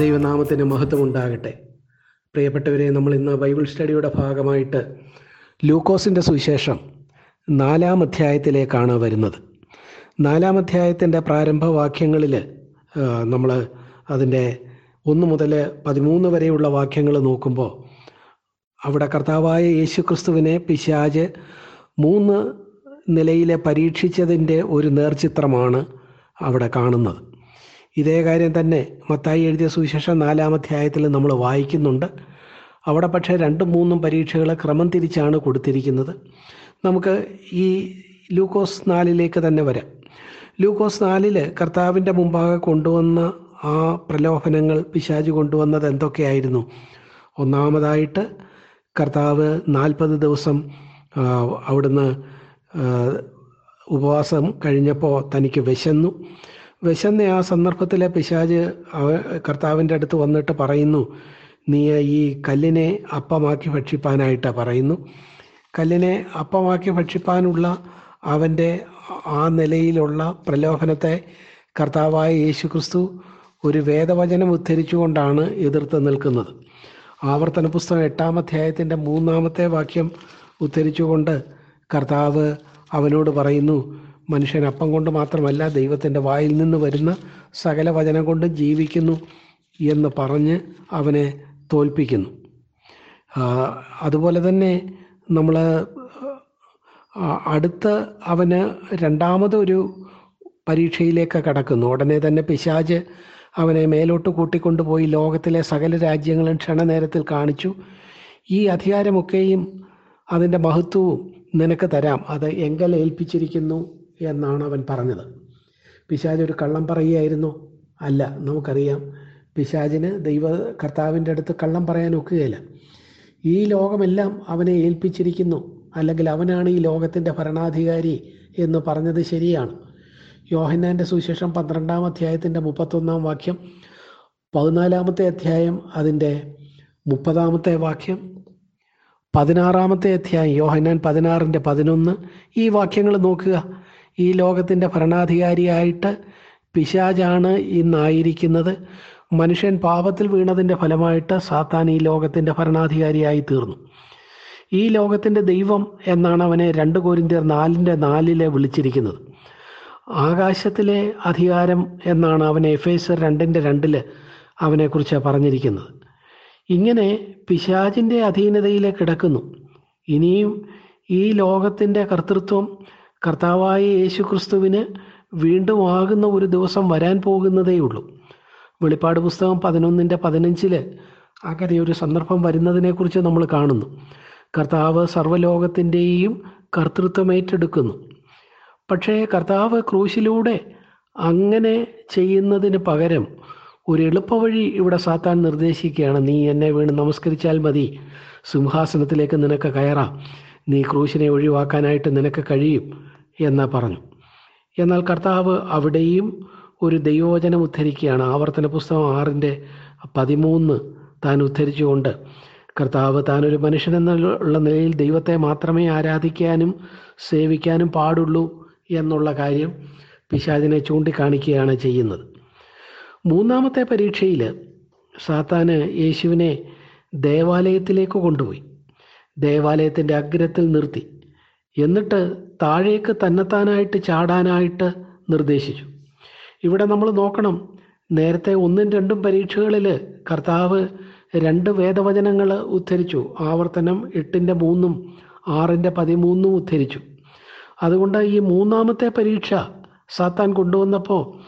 ദൈവനാമത്തിന് മഹത്വം ഉണ്ടാകട്ടെ പ്രിയപ്പെട്ടവരെ നമ്മൾ ഇന്ന് ബൈബിൾ സ്റ്റഡിയുടെ ഭാഗമായിട്ട് ലൂക്കോസിന്റെ സുവിശേഷം നാലാം അധ്യായത്തിലേക്കാണ് വരുന്നത്. നാലാം അധ്യായത്തിന്റെ പ്രാരംഭ വാക്യങ്ങളിൽ നമ്മൾ അതിന്റെ ഒന്ന് മുതൽ പതിമൂന്ന് വരെയുള്ള വാക്യങ്ങൾ നോക്കുമ്പോൾ അവിടെ കർത്താവായ യേശു ക്രിസ്തുവിനെ പിശാജ് മൂന്ന് നിലയിലെ പരീക്ഷിച്ചതിന്റെ ഒരു നേർചിത്രമാണ് അവിടെ കാണുന്നത്. ഇതേ കാര്യം തന്നെ മത്തായി എഴുതിയ സുവിശേഷം നാലാമധ്യായത്തിൽ നമ്മൾ വായിക്കുന്നുണ്ട്. അവിടെ പക്ഷേ രണ്ടും മൂന്നും പരീക്ഷകൾ ക്രമം തിരിച്ചാണ് കൊടുത്തിരിക്കുന്നത്. നമുക്ക് ഈ ലൂക്കോസ് നാലിലേക്ക് തന്നെ വരാം. ലൂക്കോസ് നാലിൽ കർത്താവിന്റെ മുമ്പാകെ കൊണ്ടുവന്ന ആ പ്രലോഭനങ്ങൾ പിശാജ് കൊണ്ടുവന്നത് എന്തൊക്കെയായിരുന്നു? ഒന്നാമതായിട്ട് കർത്താവ് നാൽപ്പത് ദിവസം അവിടുന്ന് ഉപവാസം കഴിഞ്ഞപ്പോൾ തനിക്ക് വിശന്നു. വിശന്ന ആ സന്ദർഭത്തിൽ പിശാജ് കർത്താവിന്റെ അടുത്ത് വന്നിട്ട് പറയുന്നു നീ ഈ കല്ലിനെ അപ്പമാക്കി ഭക്ഷിപ്പാനായിട്ട് പറയുന്നു. കല്ലിനെ അപ്പമാക്കി ഭക്ഷിപ്പാനുള്ള അവന്റെ ആ നിലയിലുള്ള പ്രലോഭനത്തെ കർത്താവായ യേശു ക്രിസ്തു ഒരു വേദവചനം ഉദ്ധരിച്ചുകൊണ്ടാണ് എതിർത്ത് നിൽക്കുന്നത്. ആവർത്തന പുസ്തകം എട്ടാം അധ്യായത്തിന്റെ മൂന്നാമത്തെ വാക്യം ഉദ്ധരിച്ചുകൊണ്ട് കർത്താവ് അവനോട് പറയുന്നു മനുഷ്യൻ അപ്പം കൊണ്ട് മാത്രമല്ല ദൈവത്തിന്റെ വായിൽ നിന്ന് വരുന്ന സകല വചനം കൊണ്ട് ജീവിക്കുന്നു എന്ന് പറഞ്ഞ് അവനെ തോൽപ്പിക്കുന്നു. അതുപോലെ തന്നെ നമ്മൾ അടുത്ത് അവന് രണ്ടാമതൊരു പരീക്ഷയിലേക്ക് കടക്കുന്നു. ഉടനെ തന്നെ പിശാജ് അവനെ മേലോട്ട് കൂട്ടിക്കൊണ്ടുപോയി ലോകത്തിലെ സകല രാജ്യങ്ങളും ക്ഷണനേരത്തിൽ കാണിച്ചു. ഈ അധികാരമൊക്കെയും അതിന്റെ മഹത്വവും നിനക്ക് തരാം. അത് എങ്കൽ ഏൽപ്പിച്ചിരിക്കുന്നു എന്നാണ് അവൻ പറഞ്ഞത്. പിശാജ് ഒരു കള്ളം പറയുകയായിരുന്നു. അല്ല നമുക്കറിയാം. പിശാജിന് ദൈവ കർത്താവിന്റെ അടുത്ത് കള്ളം പറയാൻ ഒക്കുകയില്ല. ഈ ലോകമെല്ലാം അവനെ ഏൽപ്പിച്ചിരിക്കുന്നു. അല്ലെങ്കിൽ അവനാണ് ഈ ലോകത്തിന്റെ ഭരണാധികാരി എന്ന് പറഞ്ഞത് ശരിയാണ്. യോഹന്നാന്റെ സുവിശേഷം പന്ത്രണ്ടാം അധ്യായത്തിന്റെ മുപ്പത്തൊന്നാം വാക്യം പതിനാലാമത്തെ അധ്യായം അതിന്റെ മുപ്പതാമത്തെ വാക്യം പതിനാറാമത്തെ അധ്യായം യോഹന്നാൻ പതിനാറിന്റെ പതിനൊന്ന് ഈ വാക്യങ്ങൾ നോക്കുക. ഈ ലോകത്തിന്റെ ഭരണാധികാരിയായിട്ട് പിശാജാണ് ഇന്നായിരിക്കുന്നത്. മനുഷ്യൻ പാപത്തിൽ വീണതിന്റെ ഫലമായിട്ട് സാത്താൻ ഈ ലോകത്തിന്റെ ഭരണാധികാരിയായി തീർന്നു. ഈ ലോകത്തിന്റെ ദൈവം എന്നാണ് അവനെ രണ്ട് കോരിന്ത്യർ നാലിന്റെ നാലിലെ വിളിച്ചിരിക്കുന്നത്. ആകാശത്തിലെ അധികാരം എന്നാണ് അവനെ എസ് രണ്ടിന്റെ രണ്ടിൽ അവനെക്കുറിച്ച് പറഞ്ഞിരിക്കുന്നത്. ഇങ്ങനെ പിശാജിന്റെ അധീനതയിലേക്ക് കിടക്കുന്നു. ഇനിയും ഈ ലോകത്തിന്റെ കർത്തൃത്വം കർത്താവായ യേശു ക്രിസ്തുവിന് വീണ്ടും ആകുന്ന ഒരു ദിവസം വരാൻ പോകുന്നതേ ഉള്ളൂ വെളിപ്പാട് പുസ്തകം പതിനൊന്നിന്റെ പതിനഞ്ചിൽ അങ്ങനെ ഒരു സന്ദർഭം വരുന്നതിനെക്കുറിച്ച് നമ്മൾ കാണുന്നു. കർത്താവ് സർവലോകത്തിന്റെയും കർത്തൃത്വം ഏറ്റെടുക്കുന്നു. പക്ഷേ കർത്താവ് ക്രൂശിലൂടെ അങ്ങനെ ചെയ്യുന്നതിന് പകരം ഒരു എളുപ്പവഴി ഇവിടെ സാത്താൻ നിർദ്ദേശിക്കുകയാണ്. നീ എന്നെ വീണ് നമസ്കരിച്ചാൽ മതി. സിംഹാസനത്തിലേക്ക് നിനക്ക് കയറാം. നീ ക്രൂശിനെ ഒഴിവാക്കാനായിട്ട് നിനക്ക് കഴിയും എന്ന് പറഞ്ഞു. എന്നാൽ കർത്താവ് അവിടെയും ഒരു ദൈവവചനം ഉദ്ധരിക്കുകയാണ്. ആവർത്തന പുസ്തകം ആറിന്റെ പതിമൂന്ന് താൻ ഉദ്ധരിച്ചുകൊണ്ട് കർത്താവ് താനൊരു എന്നുള്ള നിലയിൽ ദൈവത്തെ മാത്രമേ ആരാധിക്കാനും സേവിക്കാനും പാടുള്ളൂ എന്നുള്ള കാര്യം പിശാചിനെ ചൂണ്ടിക്കാണിക്കുകയാണ് ചെയ്യുന്നത്. മൂന്നാമത്തെ പരീക്ഷയിൽ സാത്താന് യേശുവിനെ ദേവാലയത്തിലേക്ക് കൊണ്ടുപോയി. ദേവാലയത്തിന്റെ അഗ്രത്തിൽ നിർത്തി. എന്നിട്ട് താഴേക്ക് തന്നെത്താനായിട്ട് ചാടാനായിട്ട് നിർദ്ദേശിച്ചു. ഇവിടെ നമ്മൾ നോക്കണം. നേരത്തെ ഒന്നും രണ്ടും പരീക്ഷകളിൽ കർത്താവ് രണ്ട് വേദവചനങ്ങൾ ഉദ്ധരിച്ചു. ആവർത്തനം എട്ടിന്റെ മൂന്നും ആറിന്റെ പതിമൂന്നും ഉദ്ധരിച്ചു. അതുകൊണ്ട് ഈ മൂന്നാമത്തെ പരീക്ഷ സാത്താൻ കൊണ്ടുവന്നപ്പോൾ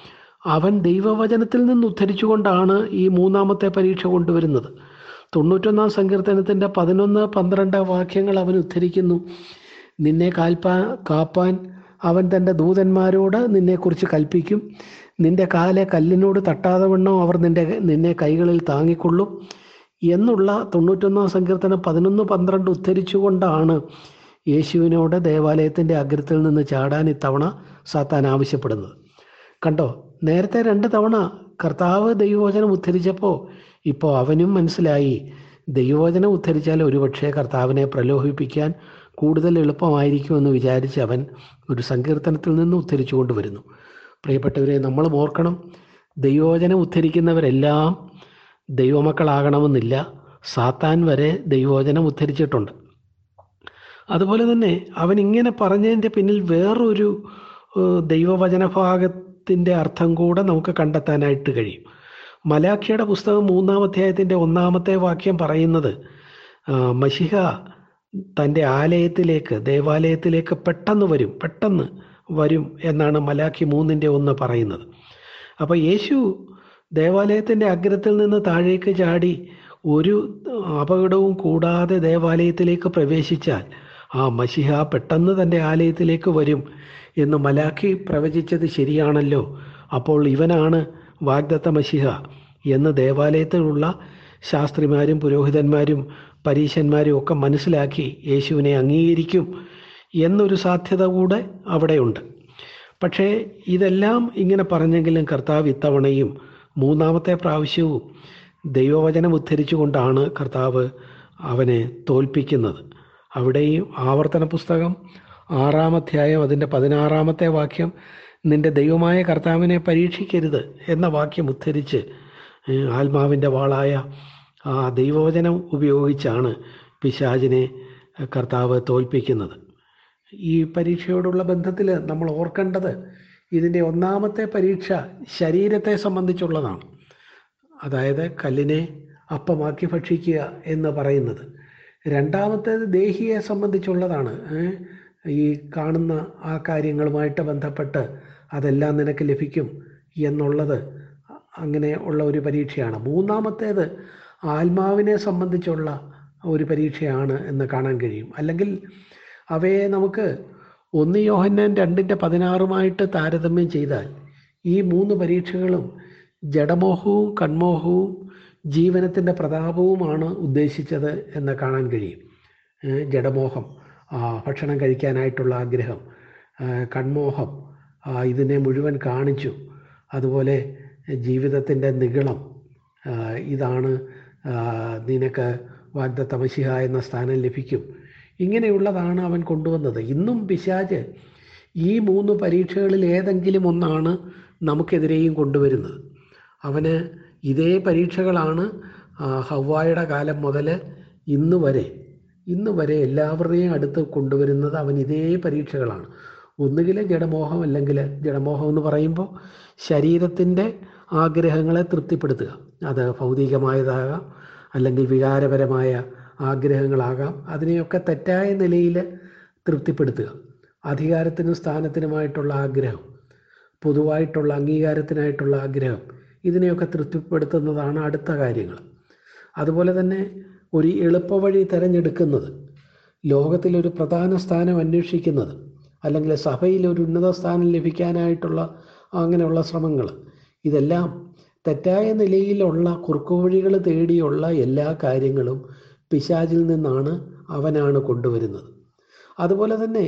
അവൻ ദൈവവചനത്തിൽ നിന്ന് ഉദ്ധരിച്ചുകൊണ്ടാണ് ഈ മൂന്നാമത്തെ പരീക്ഷ കൊണ്ടുവരുന്നത്. തൊണ്ണൂറ്റൊന്നാം സങ്കീർത്തനത്തിന്റെ പതിനൊന്ന് പന്ത്രണ്ട് വാക്യങ്ങൾ അവൻ ഉദ്ധരിക്കുന്നു. നിന്നെ കാൽപ്പാ കാപ്പാൻ അവൻ തന്റെ ദൂതന്മാരോട് നിന്നെക്കുറിച്ച് കൽപ്പിക്കും. നിന്റെ കാലെ കല്ലിനോട് തട്ടാതെ വണ്ണം അവർ നിന്റെ നിന്നെ കൈകളിൽ താങ്ങിക്കൊള്ളും. എന്നുള്ള തൊണ്ണൂറ്റൊന്നാം സങ്കീർത്തനം പതിനൊന്ന് പന്ത്രണ്ട് ഉദ്ധരിച്ചുകൊണ്ടാണ് യേശുവിനോട് ദേവാലയത്തിന്റെ അഗ്രത്തിൽ നിന്ന് ചാടാൻ ഇത്തവണ സാത്താൻ ആവശ്യപ്പെടുന്നത്. കണ്ടോ? നേരത്തെ രണ്ട് തവണ കർത്താവ് ദൈവവചനം ഉദ്ധരിച്ചപ്പോൾ ഇപ്പോൾ അവനും മനസ്സിലായി. ദൈവവചനം ഉദ്ധരിച്ചാൽ ഒരുപക്ഷെ കർത്താവിനെ പ്രലോഭിപ്പിക്കാൻ കൂടുതൽ എളുപ്പമായിരിക്കുമെന്ന് വിചാരിച്ച് അവൻ ഒരു സങ്കീർത്തനത്തിൽ നിന്ന് ഉദ്ധരിച്ചു കൊണ്ടുവരുന്നു. പ്രിയപ്പെട്ടവരെ നമ്മൾ ഓർക്കണം ദൈവവചനം ഉദ്ധരിക്കുന്നവരെല്ലാം ദൈവമക്കളാകണമെന്നില്ല. സാത്താൻ വരെ ദൈവവചനം ഉദ്ധരിച്ചിട്ടുണ്ട്. അതുപോലെ തന്നെ അവൻ ഇങ്ങനെ പറഞ്ഞതിന്റെ പിന്നിൽ വേറൊരു ദൈവവചന ഭാഗത്തിന്റെ അർത്ഥം കൂടെ നമുക്ക് കണ്ടെത്താനായിട്ട് കഴിയും. മലാഖിയുടെ പുസ്തകം മൂന്നാം അധ്യായത്തിന്റെ ഒന്നാമത്തെ വാക്യം പറയുന്നത് മഷിഹ തന്റെ ആലയത്തിലേക്ക് ദേവാലയത്തിലേക്ക് പെട്ടെന്ന് വരും പെട്ടെന്ന് വരും എന്നാണ് മലാഖി മൂന്നിന്റെ ഒന്ന് പറയുന്നത്. അപ്പോൾ യേശു ദേവാലയത്തിന്റെ അഗ്രത്തിൽ നിന്ന് താഴേക്ക് ചാടി ഒരു അപകടവും കൂടാതെ ദേവാലയത്തിലേക്ക് പ്രവേശിച്ചാൽ ആ മഷിഹ പെട്ടെന്ന് തന്റെ ആലയത്തിലേക്ക് വരും എന്ന് മലാഖി പ്രവചിച്ചത് ശരിയാണല്ലോ? അപ്പോൾ ഇവനാണ് വാഗ്ദത്ത മഷിഹ എന്ന് ദേവാലയത്തിലുള്ള ശാസ്ത്രിമാരും പുരോഹിതന്മാരും പരീശന്മാരും ഒക്കെ മനസ്സിലാക്കി യേശുവിനെ അംഗീകരിക്കും എന്നൊരു സാധ്യത കൂടെ അവിടെയുണ്ട്. പക്ഷേ ഇതെല്ലാം ഇങ്ങനെ പറഞ്ഞെങ്കിലും കർത്താവ് ഇത്തവണയും മൂന്നാമത്തെ പ്രാവശ്യവും ദൈവവചനം ഉദ്ധരിച്ചുകൊണ്ടാണ് കർത്താവ് അവനെ തോൽപ്പിക്കുന്നത്. അവിടെയും ആവർത്തന പുസ്തകം ആറാം ആറാമധ്യായം അതിന്റെ പതിനാറാമത്തെ വാക്യം നിന്റെ ദൈവമായ കർത്താവിനെ പരീക്ഷിക്കരുത് എന്ന വാക്യം ഉദ്ധരിച്ച് ആത്മാവിന്റെ വാളായ ആ ദൈവവചനം ഉപയോഗിച്ചാണ് പിശാചിനെ കർത്താവ് തോൽപ്പിക്കുന്നത്. ഈ പരീക്ഷയോടുള്ള ബന്ധത്തിൽ നമ്മൾ ഓർക്കേണ്ടത് ഇതിന്റെ ഒന്നാമത്തെ പരീക്ഷ ശരീരത്തെ സംബന്ധിച്ചുള്ളതാണ്. അതായത് കല്ലിനെ അപ്പമാക്കി ഭക്ഷിക്കുക എന്ന് പറയുന്നത്. രണ്ടാമത്തേത് ദേഹിയെ സംബന്ധിച്ചുള്ളതാണ്? ഈ കാണുന്ന ആ കാര്യങ്ങളുമായിട്ട് ബന്ധപ്പെട്ട് അതെല്ലാം നിനക്ക് ലഭിക്കും എന്നുള്ളത് അങ്ങനെ ഉള്ള ഒരു പരീക്ഷയാണ്. മൂന്നാമത്തേത് ആത്മാവിനെ സംബന്ധിച്ചുള്ള ഒരു പരീക്ഷയാണ് എന്ന് കാണാൻ കഴിയും. അല്ലെങ്കിൽ അവയെ നമുക്ക് ഒന്ന് യോഹന്നാൻ രണ്ടിന്റെ പതിനാറുമായിട്ട് താരതമ്യം ചെയ്താൽ ഈ മൂന്ന് പരീക്ഷകളും ജഡമോഹവും കൺമോഹവും ജീവനത്തിന്റെ പ്രതാപവുമാണ് ഉദ്ദേശിച്ചത് എന്ന് കാണാൻ കഴിയും. ജഡമോഹം. ഭക്ഷണം കഴിക്കാനായിട്ടുള്ള ആഗ്രഹം കൺമോഹം ഇതിനെ മുഴുവൻ കാണിച്ചു. അതുപോലെ ജീവിതത്തിന്റെ നിഗളം ഇതാണ് നിനക്ക് വാഗ്ദത്ത എന്ന സ്ഥാനം ലഭിക്കും. ഇങ്ങനെയുള്ളതാണ് അവൻ കൊണ്ടുവന്നത്. ഇന്നും പിശാജ് ഈ മൂന്ന് പരീക്ഷകളിൽ ഏതെങ്കിലും ഒന്നാണ് നമുക്കെതിരെയും കൊണ്ടുവരുന്നത്. അവന് ഇതേ പരീക്ഷകളാണ് ഹവ്വായുടെ കാലം മുതൽ ഇന്ന് വരെ ഇന്ന് വരെ എല്ലാവരുടെയും അടുത്ത് കൊണ്ടുവരുന്നത് അവൻ ഇതേ പരീക്ഷകളാണ്. ഒന്നുകിൽ ജഡമോഹം അല്ലെങ്കിൽ ജഡമോഹം എന്ന് പറയുമ്പോൾ ശരീരത്തിന്റെ ആഗ്രഹങ്ങളെ തൃപ്തിപ്പെടുത്തുക. അത് ഭൗതികമായതാകാം അല്ലെങ്കിൽ വികാരപരമായ ആഗ്രഹങ്ങളാകാം. അതിനെയൊക്കെ തെറ്റായ നിലയിൽ തൃപ്തിപ്പെടുത്തുക. അധികാരത്തിനും സ്ഥാനത്തിനുമായിട്ടുള്ള ആഗ്രഹം പൊതുവായിട്ടുള്ള അംഗീകാരത്തിനായിട്ടുള്ള ആഗ്രഹം ഇതിനെയൊക്കെ തൃപ്തിപ്പെടുത്തുന്നതാണ് അടുത്ത കാര്യങ്ങൾ. അതുപോലെ തന്നെ ഒരു എളുപ്പവഴി തിരഞ്ഞെടുക്കുന്നത് ലോകത്തിലൊരു പ്രധാന സ്ഥാനം അന്വേഷിക്കുന്നത് അല്ലെങ്കിൽ സഭയിൽ ഒരു ഉന്നത സ്ഥാനം ലഭിക്കാനായിട്ടുള്ള അങ്ങനെയുള്ള ശ്രമങ്ങൾ ഇതെല്ലാം തെറ്റായ നിലയിലുള്ള കുറുക്കുവഴികൾ തേടിയുള്ള എല്ലാ കാര്യങ്ങളും പിശാചിൽ നിന്നാണ് അവനാണ് കൊണ്ടുവരുന്നത്. അതുപോലെ തന്നെ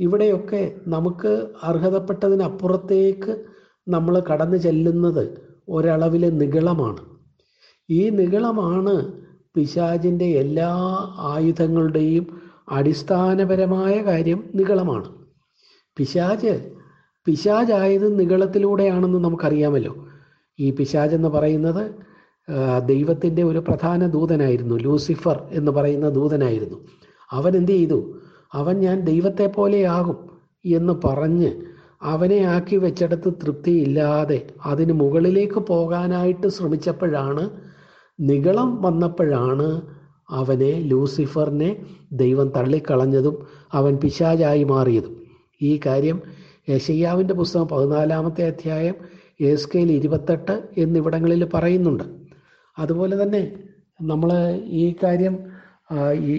ഇവിടെയൊക്കെ നമുക്ക് അർഹതപ്പെട്ടതിനപ്പുറത്തേക്ക് നമ്മൾ കടന്നു ചെല്ലുന്നത് ഒരളവിലെ നികളമാണ് ഈ നിഗളമാണ് പിശാചിന്റെ എല്ലാ ആയുധങ്ങളുടെയും അടിസ്ഥാനപരമായ കാര്യം നികളമാണ് പിശാജ് പിശാചായത് നികളത്തിലൂടെയാണെന്ന് നമുക്കറിയാമല്ലോ. ഈ പിശാജ് എന്ന് പറയുന്നത് ദൈവത്തിന്റെ ഒരു പ്രധാന ദൂതനായിരുന്നു ലൂസിഫർ എന്ന് പറയുന്ന ദൂതനായിരുന്നു. അവൻ എന്ത് ചെയ്തു? അവൻ ഞാൻ ദൈവത്തെ പോലെയാകും എന്ന് പറഞ്ഞ് അവനെ ആക്കി വെച്ചെടുത്ത് തൃപ്തിയില്ലാതെ അതിന് മുകളിലേക്ക് പോകാനായിട്ട് ശ്രമിച്ചപ്പോഴാണ് നിഗളം വന്നപ്പോഴാണ് അവനെ ലൂസിഫറിനെ ദൈവം തള്ളിക്കളഞ്ഞതും അവൻ പിശാചായി മാറിയതും. ഈ കാര്യം യശയ്യാവിന്റെ പുസ്തകം പതിനാലാമത്തെ അധ്യായം എസ് കെയിൽ ഇരുപത്തെട്ട് എന്നിവിടങ്ങളിൽ പറയുന്നുണ്ട്. അതുപോലെ തന്നെ നമ്മൾ ഈ കാര്യം ഈ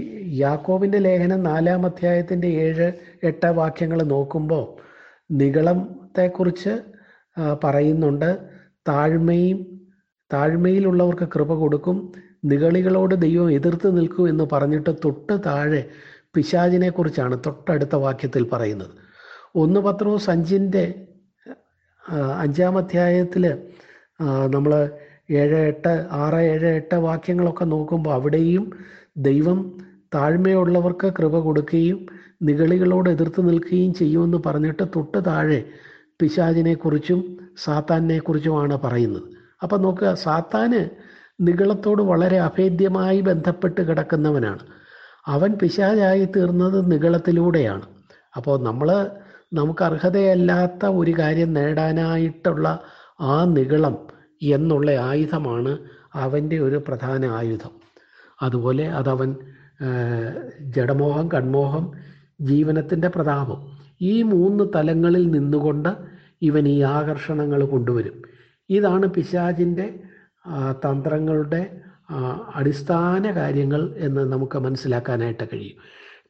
ലേഖനം നാലാം അധ്യായത്തിന്റെ ഏഴ് എട്ട് വാക്യങ്ങൾ നോക്കുമ്പോൾ നികളത്തെക്കുറിച്ച് പറയുന്നുണ്ട്. താഴ്മയും താഴ്മയിലുള്ളവർക്ക് കൃപ കൊടുക്കും. നിഗളികളോട് ദൈവം എതിർത്ത് നിൽക്കും എന്ന് പറഞ്ഞിട്ട് തൊട്ട് താഴെ പിശാചിനെ കുറിച്ചാണ് തൊട്ടടുത്ത വാക്യത്തിൽ പറയുന്നത്. ഒന്ന് പത്രവും സഞ്ചിന്റെ അഞ്ചാം അധ്യായത്തിൽ നമ്മൾ ഏഴ് എട്ട് ആറ് ഏഴ് എട്ട് വാക്യങ്ങളൊക്കെ നോക്കുമ്പോൾ അവിടെയും ദൈവം താഴ്മയുള്ളവർക്ക് കൃപ കൊടുക്കുകയും നിഗളികളോട് എതിർത്ത് നിൽക്കുകയും ചെയ്യുമെന്ന് പറഞ്ഞിട്ട് തൊട്ട് താഴെ പിശാചിനെ കുറിച്ചും സാത്താനെ കുറിച്ചുമാണ് പറയുന്നത്. അപ്പം നോക്കുക സാത്താന് നികളത്തോട് വളരെ അഭേദ്യമായി ബന്ധപ്പെട്ട് കിടക്കുന്നവനാണ്. അവൻ പിശാചായി തീർന്നത് നികളത്തിലൂടെയാണ് അപ്പോൾ നമ്മൾ നമുക്ക് അർഹതയല്ലാത്ത ഒരു കാര്യം നേടാനായിട്ടുള്ള ആ നികളം എന്നുള്ള ആയുധമാണ് അവന്റെ ഒരു പ്രധാന ആയുധം. അതുപോലെ അതവൻ ജഡമോഹം കൺമോഹം ജീവനത്തിന്റെ പ്രതാപം ഈ മൂന്ന് തലങ്ങളിൽ നിന്നുകൊണ്ട് ഇവൻ ഈ ആകർഷണങ്ങൾ കൊണ്ടുവരും. ഇതാണ് പിശാചിന്റെ തന്ത്രങ്ങളുടെ അടിസ്ഥാന കാര്യങ്ങൾ എന്ന് നമുക്ക് മനസ്സിലാക്കാനായിട്ട് കഴിയും.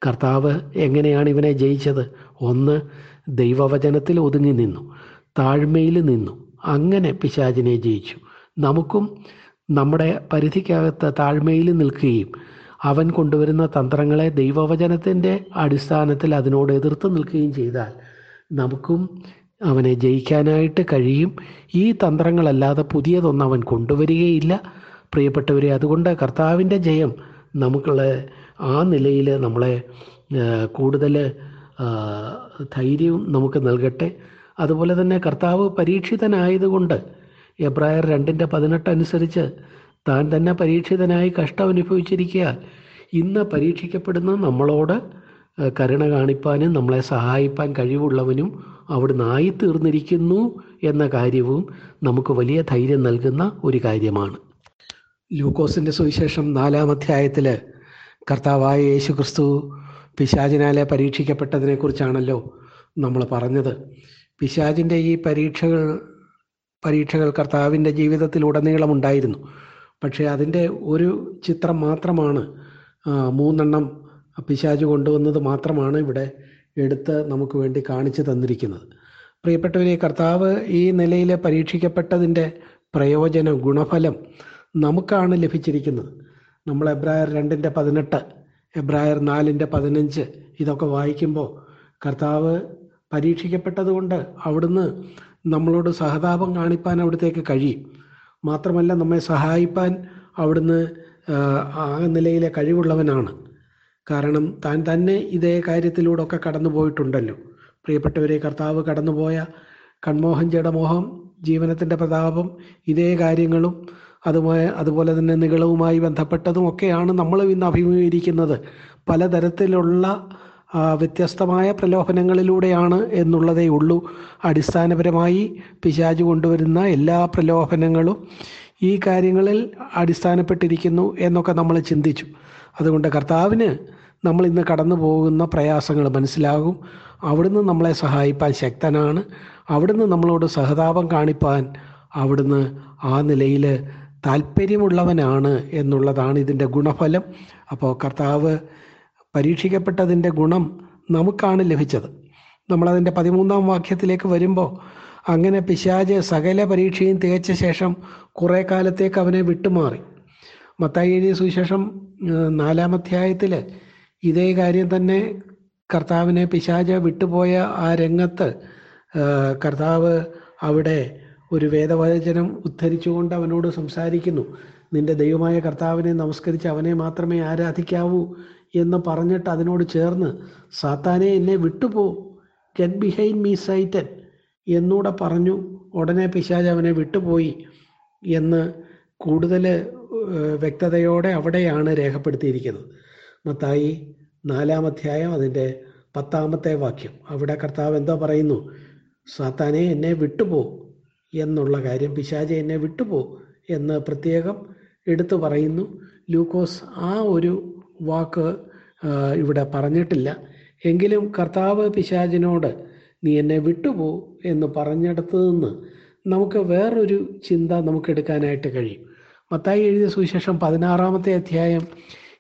കർത്താവ് എങ്ങനെയാണ് ഇവനെ ജയിച്ചത്? ഒന്ന് ദൈവവചനത്തിൽ ഒതുങ്ങി നിന്നു താഴ്മയിൽ നിന്നു അങ്ങനെ പിശാജിനെ ജയിച്ചു. നമുക്കും നമ്മുടെ പരിധിക്കകത്ത് താഴ്മയിൽ നിൽക്കുകയും അവൻ കൊണ്ടുവരുന്ന തന്ത്രങ്ങളെ ദൈവവചനത്തിന്റെ അടിസ്ഥാനത്തിൽ അതിനോട് എതിർത്ത് നിൽക്കുകയും ചെയ്താൽ നമുക്കും അവനെ ജയിക്കാനായിട്ട് കഴിയും. ഈ തന്ത്രങ്ങളല്ലാതെ പുതിയതൊന്നും അവൻ കൊണ്ടുവരികയില്ല. പ്രിയപ്പെട്ടവരെ അതുകൊണ്ട് കർത്താവിന്റെ ജയം നമുക്കുള്ള ആ നിലയിൽ നമ്മളെ കൂടുതൽ ധൈര്യവും നമുക്ക് നൽകട്ടെ. അതുപോലെ തന്നെ കർത്താവ് പരീക്ഷിതനായതുകൊണ്ട് എബ്രായർ രണ്ടിന്റെ പതിനെട്ട് അനുസരിച്ച് താൻ തന്നെ പരീക്ഷിതനായി കഷ്ടം അനുഭവിച്ചിരിക്കുക ഇന്ന് പരീക്ഷിക്കപ്പെടുന്ന നമ്മളോട് കരുണ കാണിപ്പാനും നമ്മളെ സഹായിപ്പാൻ കഴിവുള്ളവനും അവിടുന്ന് ആയിത്തീർന്നിരിക്കുന്നു എന്ന കാര്യവും നമുക്ക് വലിയ ധൈര്യം നൽകുന്ന ഒരു കാര്യമാണ്. ലൂക്കോസിന്റെ സുവിശേഷം നാലാം അധ്യായത്തിൽ കർത്താവായ യേശു ക്രിസ്തു പിശാചിനാലെ പരീക്ഷിക്കപ്പെട്ടതിനെക്കുറിച്ചാണല്ലോ നമ്മൾ പറഞ്ഞത്. പിശാചിന്റെ ഈ പരീക്ഷകൾ പരീക്ഷകൾ കർത്താവിന്റെ ജീവിതത്തിലുടനീളം ഉണ്ടായിരുന്നു. പക്ഷേ അതിന്റെ ഒരു ചിത്രം മാത്രമാണ് മൂന്നെണ്ണം പിശാജ് കൊണ്ടുവന്നത് മാത്രമാണ് ഇവിടെ എടുത്ത് നമുക്ക് വേണ്ടി കാണിച്ചു തന്നിരിക്കുന്നത്. പ്രിയപ്പെട്ടവരെ കർത്താവ് ഈ നിലയിൽ പരീക്ഷിക്കപ്പെട്ടതിന്റെ പ്രയോജന ഗുണഫലം നമുക്കാണ് ലഭിച്ചിരിക്കുന്നത്. നമ്മൾ എബ്രായർ രണ്ടിന്റെ പതിനെട്ട് എബ്രായർ നാലിന്റെ പതിനഞ്ച് ഇതൊക്കെ വായിക്കുമ്പോൾ കർത്താവ് പരീക്ഷിക്കപ്പെട്ടതുകൊണ്ട് അവിടുന്ന് നമ്മളോട് സഹതാപം കാണിപ്പാൻ അവിടത്തേക്ക് കഴിയും. മാത്രമല്ല നമ്മെ സഹായിപ്പാൻ അവിടുന്ന് ആ നിലയിലെ കഴിവുള്ളവനാണ്. കാരണം താൻ തന്നെ ഇതേ കാര്യത്തിലൂടെയൊക്കെ കടന്നു പോയിട്ടുണ്ടല്ലോ പ്രിയപ്പെട്ടവരെ കർത്താവ് കടന്നുപോയ കൺമോഹൻ ജഡമോഹം ജീവനത്തിന്റെ പ്രതാപം ഇതേ കാര്യങ്ങളും അതുമായി അതുപോലെ തന്നെ നികളവുമായി ബന്ധപ്പെട്ടതും ഒക്കെയാണ് നമ്മൾ ഇന്ന് അഭിമുഖീകരിക്കുന്നത്. പലതരത്തിലുള്ള വ്യത്യസ്തമായ പ്രലോഭനങ്ങളിലൂടെയാണ് എന്നുള്ളതേ ഉള്ളൂ. അടിസ്ഥാനപരമായി പിശാജ് കൊണ്ടുവരുന്ന എല്ലാ പ്രലോഭനങ്ങളും ഈ കാര്യങ്ങളിൽ അടിസ്ഥാനപ്പെട്ടിരിക്കുന്നു എന്നൊക്കെ നമ്മൾ ചിന്തിച്ചു. അതുകൊണ്ട് കർത്താവിന് നമ്മൾ ഇന്ന് കടന്നു പോകുന്ന പ്രയാസങ്ങൾ മനസ്സിലാകും. അവിടുന്ന് നമ്മളെ സഹായിപ്പാൻ ശക്തനാണ്. അവിടുന്ന് നമ്മളോട് സഹതാപം കാണിപ്പാൻ അവിടുന്ന് ആ നിലയിൽ താല്പര്യമുള്ളവനാണ് എന്നുള്ളതാണ് ഇതിന്റെ ഗുണഫലം. അപ്പോൾ കർത്താവ് പരീക്ഷിക്കപ്പെട്ടതിന്റെ ഗുണം നമുക്കാണ് ലഭിച്ചത്. നമ്മളതിന്റെ പതിമൂന്നാം വാക്യത്തിലേക്ക് വരുമ്പോൾ അങ്ങനെ പിശാജ് സകല പരീക്ഷയും തികച്ച ശേഷം കുറേ കാലത്തേക്ക് അവനെ വിട്ടുമാറി. മത്തായി എഴുതിയ സുവിശേഷം നാലാമധ്യായത്തിൽ ഇതേ കാര്യം തന്നെ കർത്താവിനെ പിശാജ വിട്ടുപോയ ആ രംഗത്ത് കർത്താവ് അവിടെ ഒരു വേദവചനം ഉദ്ധരിച്ചുകൊണ്ട് അവനോട് സംസാരിക്കുന്നു. നിന്റെ ദൈവമായ കർത്താവിനെ നമസ്കരിച്ച് അവനെ മാത്രമേ ആരാധിക്കാവൂ എന്ന് പറഞ്ഞിട്ട് അതിനോട് ചേർന്ന് സാത്താനെ എന്നെ വിട്ടുപോ. ഗെറ്റ് ബിഹൈൻഡ് മീ സൈറ്റൻ എന്നൂടെ പറഞ്ഞു ഉടനെ പിശാജ് അവനെ വിട്ടുപോയി എന്ന് കൂടുതൽ വ്യക്തതയോടെ അവിടെയാണ് രേഖപ്പെടുത്തിയിരിക്കുന്നത്. മത്തായി നാലാം അധ്യായം അതിന്റെ പത്താമത്തെ വാക്യം. അവിടെ കർത്താവ് എന്താ പറയുന്നു? സാത്താനെ എന്നെ വിട്ടുപോ എന്നുള്ള കാര്യം പിശാചെ എന്നെ വിട്ടുപോ എന്ന് പ്രത്യേകം എടുത്തു പറയുന്നു. ലൂക്കോസ് ആ ഒരു വാക്ക് ഇവിടെ പറഞ്ഞിട്ടില്ല. എങ്കിലും കർത്താവ് പിശാജിനോട് നീ എന്നെ വിട്ടുപോ എന്ന് പറഞ്ഞിടത്ത് നിന്ന് നമുക്ക് വേറൊരു ചിന്ത നമുക്ക് എടുക്കാനായിട്ട് കഴിയും. മത്തായി എഴുതിയ സുവിശേഷം പതിനാറാമത്തെ അധ്യായം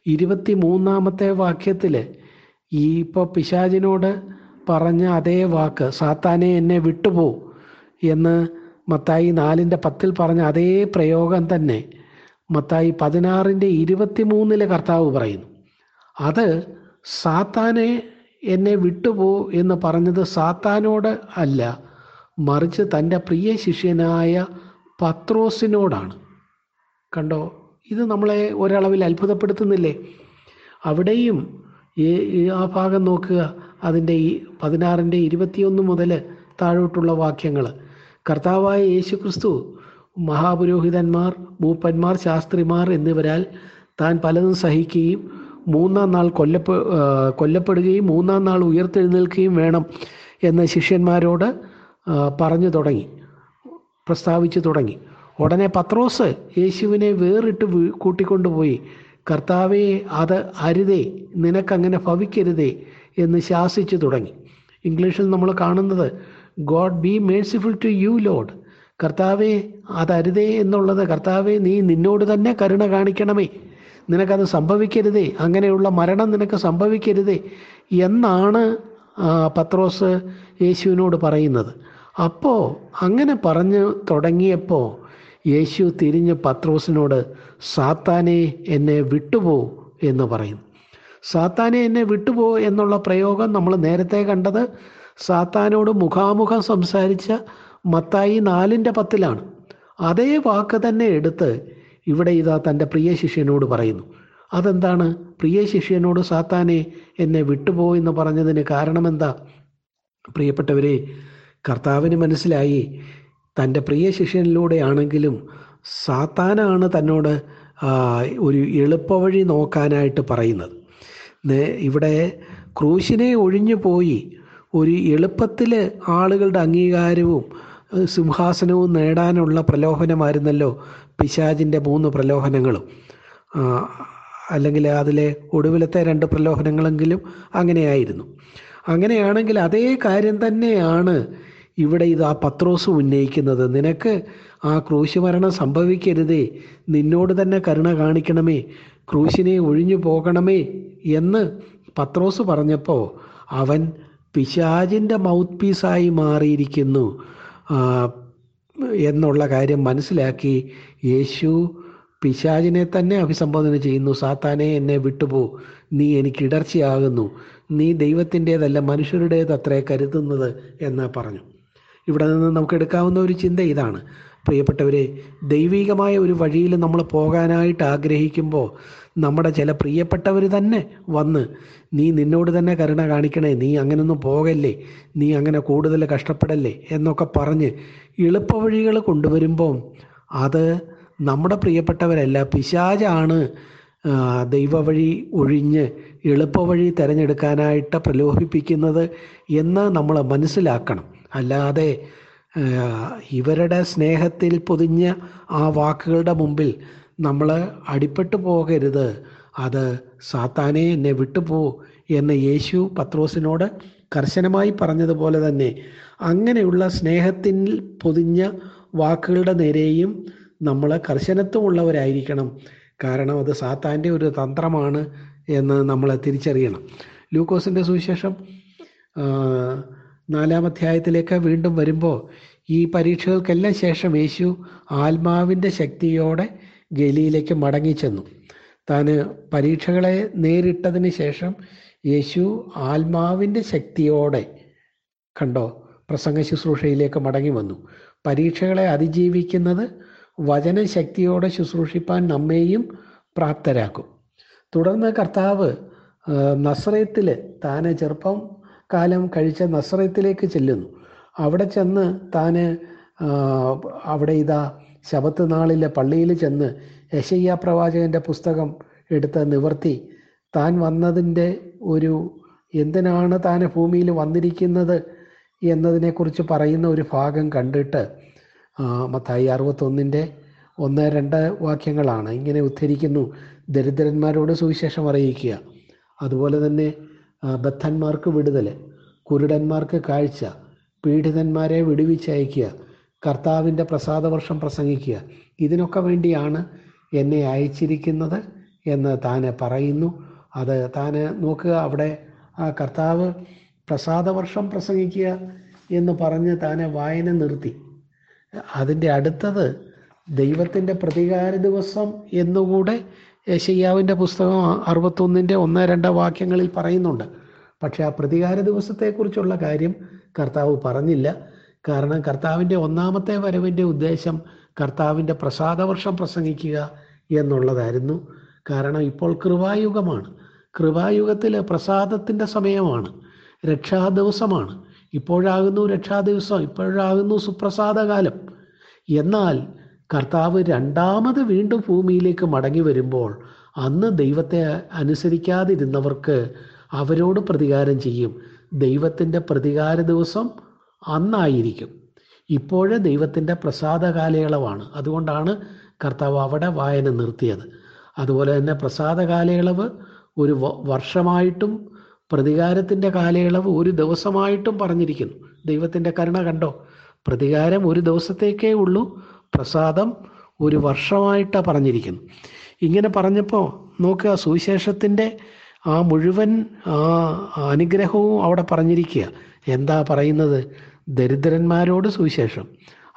ഇരുപത്തി മൂന്നാമത്തെ വാക്യത്തിൽ ഈ ഇപ്പോൾ പിശാചിനോട് പറഞ്ഞ അതേ വാക്ക് സാത്താനെ എന്നെ വിട്ടുപോ എന്ന് മത്തായി നാലിന്റെ പത്തിൽ പറഞ്ഞ അതേ പ്രയോഗം തന്നെ മത്തായി പതിനാറിന്റെ ഇരുപത്തി മൂന്നിലെ കർത്താവ് പറയുന്നു. അത് സാത്താനെ എന്നെ വിട്ടുപോ എന്ന് പറഞ്ഞത് സാത്താനോട് അല്ല മറിച്ച് തന്റെ പ്രിയ ശിഷ്യനായ പത്രോസിനോടാണ്. കണ്ടോ? ഇത് നമ്മളെ ഒരളവിൽ അത്ഭുതപ്പെടുത്തുന്നില്ലേ? അവിടെയും ആ ഭാഗം നോക്കുക. അതിന്റെ ഈ പതിനാറിന്റെ ഇരുപത്തിയൊന്ന് മുതൽ താഴോട്ടുള്ള വാക്യങ്ങൾ. കർത്താവായ യേശു ക്രിസ്തു മഹാപുരോഹിതന്മാർ മൂപ്പന്മാർ ശാസ്ത്രിമാർ എന്നിവരാൽ താൻ പലതും സഹിക്കുകയും മൂന്നാം നാൾ കൊല്ലപ്പെ കൊല്ലപ്പെടുകയും മൂന്നാം നാൾ ഉയർത്തെഴുന്നേൽക്കുകയും വേണം എന്ന് ശിഷ്യന്മാരോട് പറഞ്ഞു തുടങ്ങി പ്രസ്താവിച്ചു തുടങ്ങി. ഉടനെ പത്രോസ് യേശുവിനെ വേറിട്ട് കൂട്ടിക്കൊണ്ടുപോയി. കർത്താവെ അത് അരുതേ നിനക്കങ്ങനെ ഭവിക്കരുതേ എന്ന് ശാസിച്ചു തുടങ്ങി. ഇംഗ്ലീഷിൽ നമ്മൾ കാണുന്നത് God be merciful to you Lord. കർത്താവെ അതരുതേ എന്നുള്ളത് കർത്താവെ നീ നിന്നോട് തന്നെ കരുണ കാണിക്കണമേ. നിനക്കത് സംഭവിക്കരുതേ അങ്ങനെയുള്ള മരണം നിനക്ക് സംഭവിക്കരുതേ എന്നാണ് പത്രോസ് യേശുവിനോട് പറയുന്നത്. അപ്പോൾ അങ്ങനെ പറഞ്ഞു തുടങ്ങിയപ്പോൾ യേശു തിരിഞ്ഞ് പത്രോസിനോട് സാത്താനെ എന്നെ വിട്ടുപോ എന്ന് പറയുന്നു. സാത്താനെ എന്നെ വിട്ടുപോ എന്നുള്ള പ്രയോഗം നമ്മൾ നേരത്തെ കണ്ടത് സാത്താനോട് മുഖാമുഖം സംസാരിച്ച മത്തായി നാലിന്റെ പത്തിലാണ്. അതേ വാക്ക് തന്നെ എടുത്ത് ഇവിടെ ഇതാ തന്റെ പ്രിയ ശിഷ്യനോട് പറയുന്നു. അതെന്താണ്? പ്രിയ ശിഷ്യനോട് സാത്താനെ എന്നെ വിട്ടുപോ എന്ന് പറഞ്ഞതിന് കാരണമെന്താ? പ്രിയപ്പെട്ടവരെ കർത്താവിന് മനസ്സിലായി തന്റെ പ്രിയ ശിഷ്യനിലൂടെയാണെങ്കിലും സാത്താനാണ് തന്നോട് ഒരു എളുപ്പവഴി നോക്കാനായിട്ട് പറയുന്നത്. ഇവിടെ ക്രൂശിനെ ഒഴിഞ്ഞു പോയി ഒരു എളുപ്പത്തിൽ ആളുകളുടെ അംഗീകാരവും സിംഹാസനവും നേടാനുള്ള പ്രലോഭനമായിരുന്നല്ലോ പിശാജിന്റെ മൂന്ന് പ്രലോഭനങ്ങളും. അല്ലെങ്കിൽ അതിലെ ഒടുവിലത്തെ രണ്ട് പ്രലോഭനങ്ങളെങ്കിലും അങ്ങനെയായിരുന്നു. അങ്ങനെയാണെങ്കിൽ അതേ കാര്യം തന്നെയാണ് ഇവിടെ ഇത് പത്രോസ് ഉന്നയിക്കുന്നത് നിനക്ക് ആ ക്രൂശ് മരണം സംഭവിക്കരുതേ. നിന്നോട് തന്നെ കരുണ കാണിക്കണമേ. ക്രൂശിനെ ഒഴിഞ്ഞു പോകണമേ. എന്ന് പത്രോസ് പറഞ്ഞപ്പോൾ അവൻ പിശാജിന്റെ മൗത്ത് പീസായി മാറിയിരിക്കുന്നു എന്നുള്ള കാര്യം മനസ്സിലാക്കി യേശു പിശാജിനെ തന്നെ അഭിസംബോധന ചെയ്യുന്നു സാത്താനെ എന്നെ വിട്ടുപോ. നീ എനിക്ക് ഇടർച്ചയാകുന്നു. നീ ദൈവത്തിന്റേതല്ല മനുഷ്യരുടേതത്രേ കരുതുന്നത് എന്ന് പറഞ്ഞു. ഇവിടെ നിന്ന് നമുക്ക് എടുക്കാവുന്ന ഒരു ചിന്ത ഇതാണ്. പ്രിയപ്പെട്ടവരെ ദൈവികമായ ഒരു വഴിയിൽ നമ്മൾ പോകാനായിട്ട് ആഗ്രഹിക്കുമ്പോൾ നമ്മുടെ ചില പ്രിയപ്പെട്ടവർ തന്നെ വന്ന് നീ നിന്നോട് തന്നെ കരുണ കാണിക്കണേ നീ അങ്ങനൊന്നും പോകല്ലേ നീ അങ്ങനെ കൂടുതൽ കഷ്ടപ്പെടല്ലേ എന്നൊക്കെ പറഞ്ഞ് എളുപ്പവഴികൾ കൊണ്ടുവരുമ്പോൾ അത് നമ്മുടെ പ്രിയപ്പെട്ടവരല്ല പിശാചാണ് ദൈവവഴി ഒഴിഞ്ഞ് എളുപ്പവഴി തിരഞ്ഞെടുക്കാനായിട്ട് പ്രലോഭിപ്പിക്കുന്നത് എന്ന് നമ്മൾ മനസ്സിലാക്കണം. അല്ലാതെ ഇവരുടെ സ്നേഹത്തിൽ പൊതിഞ്ഞ ആ വാക്കുകളുടെ മുമ്പിൽ നമ്മൾ അടിപ്പെട്ടു പോകരുത്. അത് സാത്താനെ എന്നെ വിട്ടുപോ എന്ന് യേശു പത്രോസിനോട് കർശനമായി പറഞ്ഞതുപോലെ തന്നെ അങ്ങനെയുള്ള സ്നേഹത്തിൽ പൊതിഞ്ഞ വാക്കുകളുടെ നേരെയും നമ്മൾ കർശനത്വമുള്ളവരായിരിക്കണം. കാരണം അത് സാത്താന്റെ ഒരു തന്ത്രമാണ് എന്ന് നമ്മൾ തിരിച്ചറിയണം. ലൂക്കോസിന്റെ സുവിശേഷം നാലാം അധ്യായത്തിലേക്ക് വീണ്ടും വരുമ്പോൾ ഈ പരീക്ഷകൾക്കെല്ലാം ശേഷം യേശു ആത്മാവിന്റെ ശക്തിയോടെ ഗലിയിലേക്ക് മടങ്ങിച്ചെന്നു. താൻ പരീക്ഷകളെ നേരിട്ടതിന് ശേഷം യേശു ആത്മാവിന്റെ ശക്തിയോടെ കണ്ടോ പ്രസംഗ ശുശ്രൂഷയിലേക്ക് മടങ്ങി വന്നു. പരീക്ഷകളെ അതിജീവിക്കുന്നത് വചന ശക്തിയോടെ ശുശ്രൂഷിപ്പാൻ നമ്മെയും പ്രാപ്തരാക്കും. തുടർന്ന് കർത്താവ് നസ്രയത്തിൽ താൻ ചെറുപ്പം കാലം കഴിച്ച നസ്രത്തിലേക്ക് ചെല്ലുന്നു. അവിടെ ചെന്ന് താൻ അവിടെ ഇതാ ശബത്ത് നാളിലെ പള്ളിയിൽ ചെന്ന് യശയ്യ പ്രവാചകന്റെ പുസ്തകം എടുത്ത് നിവർത്തി. താൻ വന്നതിന്റെ ഒരു എന്തിനാണ് താൻ ഭൂമിയിൽ വന്നിരിക്കുന്നത് എന്നതിനെക്കുറിച്ച് പറയുന്ന ഒരു ഭാഗം കണ്ടിട്ട് മത്തായി അറുപത്തൊന്നിന്റെ ഒന്ന് രണ്ട് വാക്യങ്ങളാണ് ഇങ്ങനെ ഉദ്ധരിക്കുന്നു. ദരിദ്രന്മാരോട് സുവിശേഷം അറിയിക്കുക. അതുപോലെ തന്നെ ബദ്ധന്മാർക്ക് വിടുതൽ കുരുടന്മാർക്ക് കാഴ്ച പീഡിതന്മാരെ വിടുവിച്ചയക്കുക കർത്താവിന്റെ പ്രസാദവർഷം പ്രസംഗിക്കുക. ഇതിനൊക്കെ വേണ്ടിയാണ് എന്നെ അയച്ചിരിക്കുന്നത് എന്ന് താൻ പറയുന്നു. അത് താൻ നോക്കുക അവിടെ ആ കർത്താവ് പ്രസാദവർഷം പ്രസംഗിക്കുക എന്ന് പറഞ്ഞ് താൻ വായന നിർത്തി. അതിന്റെ അടുത്തത് ദൈവത്തിന്റെ പ്രതികാര ദിവസം എന്നുകൂടെ യശയ്യാവിന്റെ പുസ്തകം അറുപത്തൊന്നിന്റെ ഒന്ന് രണ്ട് വാക്യങ്ങളിൽ പറയുന്നുണ്ട്. പക്ഷേ ആ പ്രതികാര ദിവസത്തെക്കുറിച്ചുള്ള കാര്യം കർത്താവ് പറഞ്ഞില്ല. കാരണം കർത്താവിന്റെ ഒന്നാമത്തെ വരവിന്റെ ഉദ്ദേശം കർത്താവിന്റെ പ്രസാദവർഷം പ്രസംഗിക്കുക എന്നുള്ളതായിരുന്നു. കാരണം ഇപ്പോൾ കൃപായുഗമാണ്. കൃപായുഗത്തിൽ പ്രസാദത്തിന്റെ സമയമാണ്. രക്ഷാ ദിവസമാണ് ഇപ്പോഴാകുന്നു രക്ഷാ ദിവസം ഇപ്പോഴാകുന്നു സുപ്രസാദകാലം. എന്നാൽ കർത്താവ് രണ്ടാമത് വീണ്ടും ഭൂമിയിലേക്ക് മടങ്ങി വരുമ്പോൾ അന്ന് ദൈവത്തെ അനുസരിക്കാതിരുന്നവർക്ക് അവരോട് പ്രതികാരം ചെയ്യും. ദൈവത്തിന്റെ പ്രതികാര ദിവസം അന്നായിരിക്കും. ഇപ്പോഴേ ദൈവത്തിന്റെ പ്രസാദ കാലയളവാണ്. അതുകൊണ്ടാണ് കർത്താവ് അവിടെ വായന നിർത്തിയത്. അതുപോലെ തന്നെ പ്രസാദ കാലയളവ് ഒരു വർഷമായിട്ടും പ്രതികാരത്തിന്റെ കാലയളവ് ഒരു ദിവസമായിട്ടും പറഞ്ഞിരിക്കുന്നു. ദൈവത്തിന്റെ കരുണ കണ്ടോ? പ്രതികാരം ഒരു ദിവസത്തേക്കേ ഉള്ളൂ പ്രസാദം ഒരു വർഷമായിട്ടാണ് പറഞ്ഞിരിക്കുന്നു. ഇങ്ങനെ പറഞ്ഞപ്പോൾ നോക്കുക സുവിശേഷത്തിന്റെ ആ മുഴുവൻ ആ അനുഗ്രഹവും അവിടെ പറഞ്ഞിരിക്കുക. എന്താ പറയുന്നത്? ദരിദ്രന്മാരോട് സുവിശേഷം.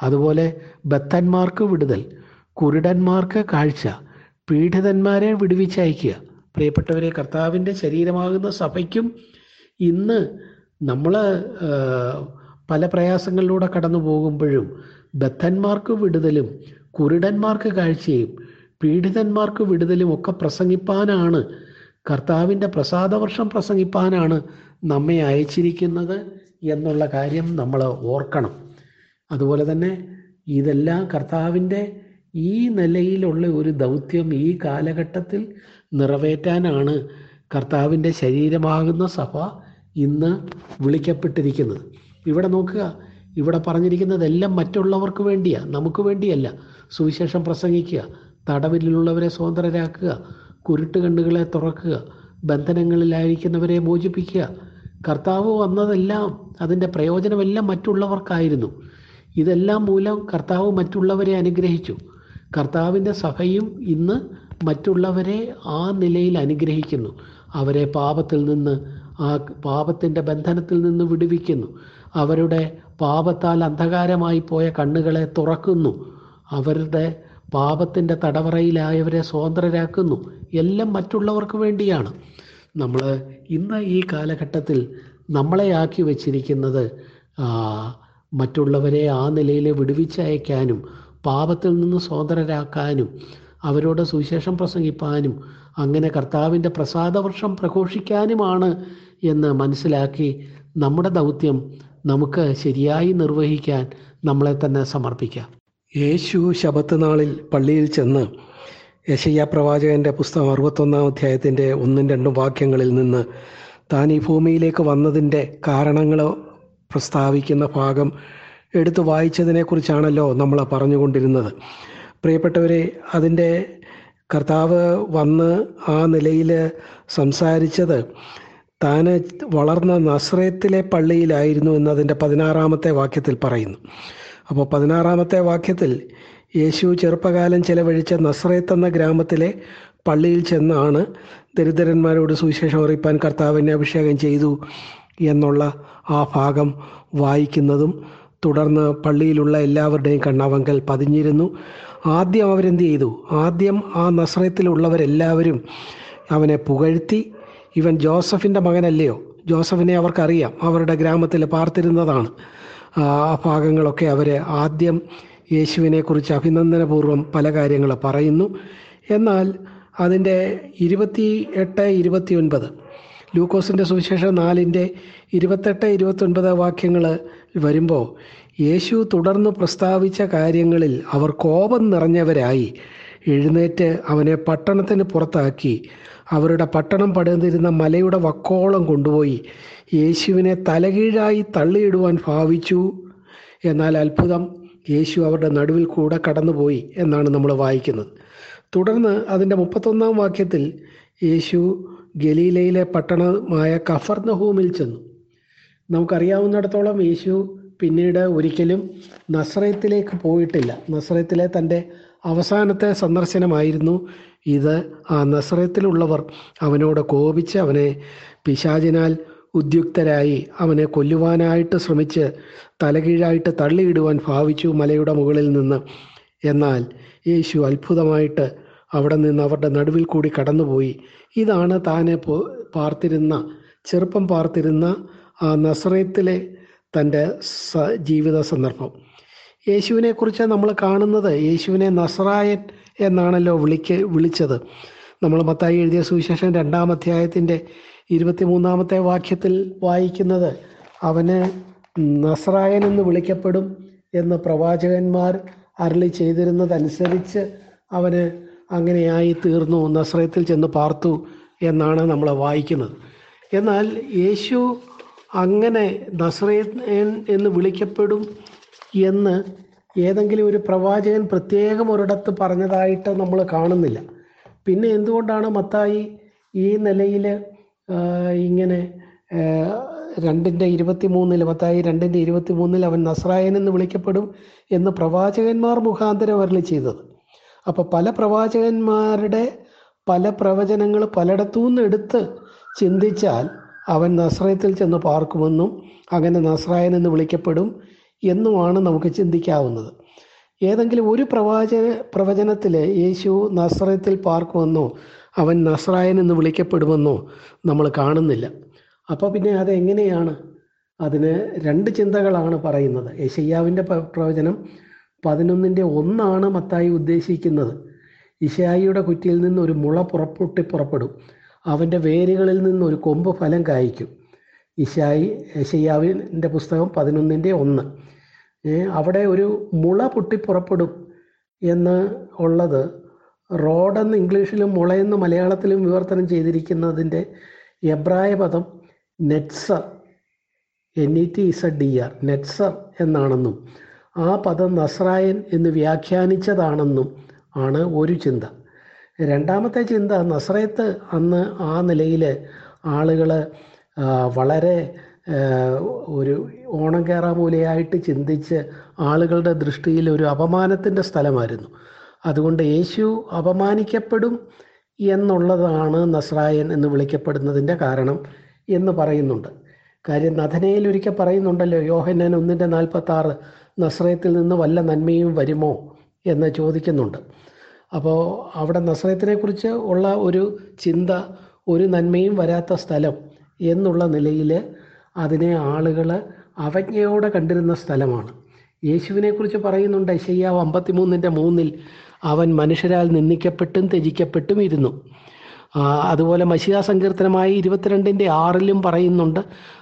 അതുപോലെ ബത്തന്മാർക്ക് വിടുതൽ കുരുടന്മാർക്ക് കാഴ്ച പീഡിതന്മാരെ വിടുവിച്ചയക്കുക. പ്രിയപ്പെട്ടവരെ കർത്താവിന്റെ ശരീരമാകുന്ന സഭയ്ക്കും ഇന്ന് നമ്മൾ പല പ്രയാസങ്ങളിലൂടെ കടന്നു പോകുമ്പോഴും ബദ്ധന്മാർക്ക് വിടുതലും കുരുടന്മാർക്ക് കാഴ്ചയും പീഡിതന്മാർക്ക് വിടുതലും ഒക്കെ പ്രസംഗിപ്പാനാണ് കർത്താവിന്റെ പ്രസാദവർഷം പ്രസംഗിപ്പാനാണ് നമ്മെ അയച്ചിരിക്കുന്നത് എന്നുള്ള കാര്യം നമ്മൾ ഓർക്കണം. അതുപോലെ തന്നെ ഇതെല്ലാം കർത്താവിന്റെ ഈ നിലയിലുള്ള ഒരു ദൗത്യം ഈ കാലഘട്ടത്തിൽ നിറവേറ്റാനാണ് കർത്താവിന്റെ ശരീരമാകുന്ന സഭ ഇന്ന് വിളിക്കപ്പെട്ടിരിക്കുന്നത്. ഇവിടെ നോക്കുക ഇവിടെ പറഞ്ഞിരിക്കുന്നതെല്ലാം മറ്റുള്ളവർക്ക് വേണ്ടിയാ നമുക്ക് വേണ്ടിയല്ല. സുവിശേഷം പ്രസംഗിക്കുക തടവിലുള്ളവരെ സ്വതന്ത്രരാക്കുക കുരുട്ട് കണ്ണുകളെ തുറക്കുക ബന്ധനങ്ങളിലായിരിക്കുന്നവരെ മോചിപ്പിക്കുക. കർത്താവ് വന്നതെല്ലാം അതിന്റെ പ്രയോജനമെല്ലാം മറ്റുള്ളവർക്കായിരുന്നു. ഇതെല്ലാം മൂലം കർത്താവ് മറ്റുള്ളവരെ അനുഗ്രഹിച്ചു. കർത്താവിന്റെ സഭയും ഇന്ന് മറ്റുള്ളവരെ ആ നിലയിൽ അനുഗ്രഹിക്കുന്നു. അവരെ പാപത്തിൽ നിന്ന് ആ പാപത്തിന്റെ ബന്ധനത്തിൽ നിന്ന് വിടുവിക്കുന്നു. അവരുടെ പാപത്താൽ അന്ധകാരമായി പോയ കണ്ണുകളെ തുറക്കുന്നു. അവരുടെ പാപത്തിന്റെ തടവറയിലായവരെ സ്വതന്ത്രരാക്കുന്നു. എല്ലാം മറ്റുള്ളവർക്ക് വേണ്ടിയാണ്. നമ്മൾ ഇന്ന് ഈ കാലഘട്ടത്തിൽ നമ്മളെ ആക്കി വച്ചിരിക്കുന്നത് മറ്റുള്ളവരെ ആ നിലയിൽ വിടുവിച്ചയക്കാനും പാപത്തിൽ നിന്ന് സ്വതന്ത്രരാക്കാനും അവരോട് സുവിശേഷം പ്രസംഗിപ്പാനും അങ്ങനെ കർത്താവിന്റെ പ്രസാദവർഷം പ്രഘോഷിക്കാനുമാണ് എന്ന് മനസ്സിലാക്കി നമ്മുടെ ദൗത്യം നമുക്ക് ശരിയായി നിർവഹിക്കാൻ നമ്മളെ തന്നെ സമർപ്പിക്കാം. യേശു ശബത്ത് നാളിൽ പള്ളിയിൽ ചെന്ന് യശയ്യ പ്രവാചകന്റെ പുസ്തകം അറുപത്തൊന്നാം അധ്യായത്തിന്റെ ഒന്നും രണ്ടും വാക്യങ്ങളിൽ നിന്ന് താൻ ഈ ഭൂമിയിലേക്ക് വന്നതിന്റെ കാരണങ്ങൾ പ്രസ്താവിക്കുന്ന ഭാഗം എടുത്തു വായിച്ചതിനെക്കുറിച്ചാണല്ലോ നമ്മൾ പറഞ്ഞുകൊണ്ടിരുന്നത്. പ്രിയപ്പെട്ടവരെ അതിന്റെ കർത്താവ് വന്ന് ആ നിലയിൽ സംസാരിച്ചത് താൻ വളർന്ന നസ്രയത്തിലെ പള്ളിയിലായിരുന്നു എന്നതിന്റെ പതിനാറാമത്തെ വാക്യത്തിൽ പറയുന്നു. അപ്പോൾ പതിനാറാമത്തെ വാക്യത്തിൽ യേശു ചെറുപ്പകാലം ചെലവഴിച്ച നസ്രയത്ത് എന്ന ഗ്രാമത്തിലെ പള്ളിയിൽ ചെന്നാണ് ദരിദ്രന്മാരോട് സുവിശേഷം അറിയിപ്പാൻ കർത്താവിനെ അഭിഷേകം ചെയ്തു എന്നുള്ള ആ ഭാഗം വായിക്കുന്നതും തുടർന്ന് പള്ളിയിലുള്ള എല്ലാവരുടെയും കണ്ണവങ്കൽ പതിഞ്ഞിരുന്നു. ആദ്യം അവരെന്ത് ചെയ്തു? ആദ്യം ആ നസ്രയത്തിലുള്ളവരെല്ലാവരും അവനെ പുകഴ്ത്തി ഇവൻ ജോസഫിന്റെ മകനല്ലയോ? ജോസഫിനെ അവർക്കറിയാം. അവരുടെ ഗ്രാമത്തിൽ പാർത്തിരുന്നതാണ്. ആ ഭാഗങ്ങളൊക്കെ അവർ ആദ്യം യേശുവിനെക്കുറിച്ച് അഭിനന്ദനപൂർവം പല കാര്യങ്ങൾ പറയുന്നു. എന്നാൽ അതിന്റെ ഇരുപത്തി എട്ട് ഇരുപത്തി ഒൻപത് ലൂക്കോസിന്റെ സുവിശേഷം നാലിന്റെ ഇരുപത്തെട്ട് ഇരുപത്തൊൻപത് വാക്യങ്ങൾ വരുമ്പോൾ യേശു തുടർന്ന് പ്രസ്താവിച്ച കാര്യങ്ങളിൽ അവർ കോപം നിറഞ്ഞവരായി. എഴുന്നേറ്റ് അവനെ പട്ടണത്തിന് പുറത്താക്കി. അവരുടെ പട്ടണം പടർന്നിരുന്ന മലയുടെ വക്കോളം കൊണ്ടുപോയി. യേശുവിനെ തലകീഴായി തള്ളിയിടുവാൻ ഭാവിച്ചു. എന്നാൽ അത്ഭുതം യേശു അവരുടെ നടുവിൽ കൂടെ കടന്നുപോയി എന്നാണ് നമ്മൾ വായിക്കുന്നത്. തുടർന്ന് അതിന്റെ മുപ്പത്തൊന്നാം വാക്യത്തിൽ യേശു ഗലീലയിലെ പട്ടണമായ കഫർനഹൂമിൽ ചെന്നു. നമുക്കറിയാവുന്നിടത്തോളം യേശു പിന്നീട് ഒരിക്കലും നസ്രയത്തിലേക്ക് പോയിട്ടില്ല. നസ്രയത്തിലെ തന്റെ അവസാനത്തെ സന്ദർശനമായിരുന്നു ഇത്. ആ നസ്രത്തിലുള്ളവർ അവനോട് കോപിച്ച് അവനെ പിശാചിനാൽ ഉദ്യുക്തരായി അവനെ കൊല്ലുവാനായിട്ട് ശ്രമിച്ച് തലകീഴായിട്ട് തള്ളിയിടുവാൻ ഭാവിച്ചു മലയുടെ മുകളിൽ നിന്ന്. എന്നാൽ യേശു അത്ഭുതമായിട്ട് അവിടെ നിന്ന് അവരുടെ നടുവിൽ കൂടി കടന്നുപോയി. ഇതാണ് താനെ പാർത്തിരുന്ന ചെറുപ്പം പാർത്തിരുന്ന ആ നസ്രയത്തിലെ തന്റെ ജീവിത സന്ദർഭം. യേശുവിനെ കുറിച്ച് നമ്മൾ കാണുന്നത് യേശുവിനെ നസറായൻ എന്നാണല്ലോ വിളിക്ക് വിളിച്ചത്. നമ്മൾ മത്തായി എഴുതിയ സുവിശേഷം രണ്ടാം അധ്യായത്തിന്റെ ഇരുപത്തിമൂന്നാമത്തെ വാക്യത്തിൽ വായിക്കുന്നത് അവന് നസറായൻ എന്ന് വിളിക്കപ്പെടും എന്ന് പ്രവാചകന്മാർ അരളി ചെയ്തിരുന്നതനുസരിച്ച് അവന് അങ്ങനെയായി തീർന്നു. നസ്രയത്തിൽ ചെന്ന് പാർത്തു എന്നാണ് നമ്മൾ വായിക്കുന്നത്. എന്നാൽ യേശു അങ്ങനെ നസ്രയൻ എന്ന് വിളിക്കപ്പെടും എന്ന് ഏതെങ്കിലും ഒരു പ്രവാചകൻ പ്രത്യേകം ഒരിടത്ത് പറഞ്ഞതായിട്ട് നമ്മൾ കാണുന്നില്ല. പിന്നെ എന്തുകൊണ്ടാണ് മത്തായി ഈ നിലയിൽ ഇങ്ങനെ രണ്ടിന്റെ ഇരുപത്തി മൂന്നിൽ മത്തായി രണ്ടിന്റെ ഇരുപത്തി മൂന്നിൽ അവൻ നസ്രായൻ എന്ന് വിളിക്കപ്പെടും എന്ന് പ്രവാചകന്മാർ മുഖാന്തരം വരളി ചെയ്തത്. അപ്പോൾ പല പ്രവാചകന്മാരുടെ പല പ്രവചനങ്ങൾ പലയിടത്തു നിന്ന് എടുത്ത് ചിന്തിച്ചാൽ അവൻ നസ്രയത്തിൽ ചെന്ന് പാർക്കുമെന്നും അങ്ങനെ നസ്രായൻ എന്ന് വിളിക്കപ്പെടും എന്നുമാണ് നമുക്ക് ചിന്തിക്കാവുന്നത്. ഏതെങ്കിലും ഒരു പ്രവാചക പ്രവചനത്തിൽ യേശു നസ്രയത്തിൽ പാർക്കുമെന്നോ അവൻ നസ്രായൻ എന്ന് വിളിക്കപ്പെടുമെന്നോ നമ്മൾ കാണുന്നില്ല. അപ്പോൾ പിന്നെ അതെങ്ങനെയാണ്? അതിന് രണ്ട് ചിന്തകളാണ് പറയുന്നത്. യശയ്യാവിന്റെ പ്രവചനം പതിനൊന്നിന്റെ ഒന്നാണ് മത്തായി ഉദ്ദേശിക്കുന്നത്. ഇഷായിയുടെ കുറ്റിയിൽ നിന്ന് ഒരു മുള പുറപ്പൊട്ടി പുറപ്പെടും. അവന്റെ വേരുകളിൽ നിന്ന് ഒരു കൊമ്പ് ഫലം കായ്ക്കും. ഇഷായി യശയ്യാവിന്റെ പുസ്തകം പതിനൊന്നിന്റെ ഒന്ന്. അവിടെ ഒരു മുള പൊട്ടി പുറപ്പെടും എന്ന് ഉള്ളത് റോഡെന്ന് ഇംഗ്ലീഷിലും മുളയെന്ന് മലയാളത്തിലും വിവർത്തനം ചെയ്തിരിക്കുന്നതിന്റെ എബ്രായ പദം നെറ്റ്സർ N E T S A D R നെറ്റ്സർ എന്നാണെന്നും ആ പദം നസ്രായൻ എന്ന് വ്യാഖ്യാനിച്ചതാണെന്നും ആണ് ഒരു ചിന്ത. രണ്ടാമത്തെ ചിന്ത നസ്രയത്ത് അന്ന് ആ നിലയിൽ ആളുകൾ വളരെ ഒരു ഓണം കയറാമൂലയായിട്ട് ചിന്തിച്ച് ആളുകളുടെ ദൃഷ്ടിയിൽ ഒരു അപമാനത്തിന്റെ സ്ഥലമായിരുന്നു. അതുകൊണ്ട് യേശു അപമാനിക്കപ്പെടും എന്നുള്ളതാണ് നസ്രായൻ എന്ന് വിളിക്കപ്പെടുന്നതിന്റെ കാരണം എന്ന് പറയുന്നുണ്ട്. കാര്യം നഥനയിൽ ഒരിക്കൽ പറയുന്നുണ്ടല്ലോ യോഹന്നാൻ ഒന്നിന്റെ നാൽപ്പത്തി ആറ് നസ്രയത്തിൽ നിന്ന് വല്ല നന്മയും വരുമോ? എന്ന് ചോദിക്കുന്നുണ്ട്. അപ്പോൾ അവിടെ നസ്രയത്തിനെ കുറിച്ച് ഉള്ള ഒരു ചിന്ത ഒരു നന്മയും വരാത്ത സ്ഥലം എന്നുള്ള നിലയിൽ അതിനെ ആളുകൾ അവജ്ഞയോടെ കണ്ടിരുന്ന സ്ഥലമാണ്. യേശുവിനെക്കുറിച്ച് പറയുന്നുണ്ട് ഐശയ്യാവ് അമ്പത്തിമൂന്നിന്റെ മൂന്നിൽ അവൻ മനുഷ്യരാൽ നിന്ദിക്കപ്പെട്ടും ത്യജിക്കപ്പെട്ടും ഇരുന്നു. അതുപോലെ മഷിയാ സങ്കീർത്തനമായി ഇരുപത്തിരണ്ടിന്റെ ആറിലും പറയുന്നുണ്ട്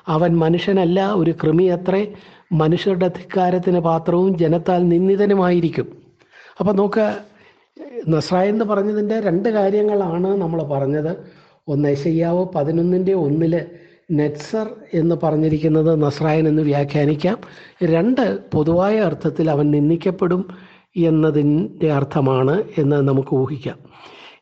അവൻ മനുഷ്യനല്ല ഒരു കൃമി അത്രേ മനുഷ്യരുടെ ധിക്കാരത്തിന് പാത്രവും ജനത്താൽ നിന്ദിതനുമായിരിക്കും. അപ്പം നോക്ക് നസ്രായ എന്ന് പറഞ്ഞതിന്റെ രണ്ട് കാര്യങ്ങളാണ് നമ്മൾ പറഞ്ഞത്. ഒന്ന് ഐശയ്യാവ് പതിനൊന്നിന്റെ ഒന്നിൽ നെറ്റ്സർ എന്ന് പറഞ്ഞിരിക്കുന്നത് നസ്രായൻ എന്ന് വ്യാഖ്യാനിക്കാം. രണ്ട് പൊതുവായ അർത്ഥത്തിൽ അവൻ നിന്ദിക്കപ്പെടും എന്നതിന്റെ അർത്ഥമാണ് എന്ന് നമുക്ക് ഊഹിക്കാം.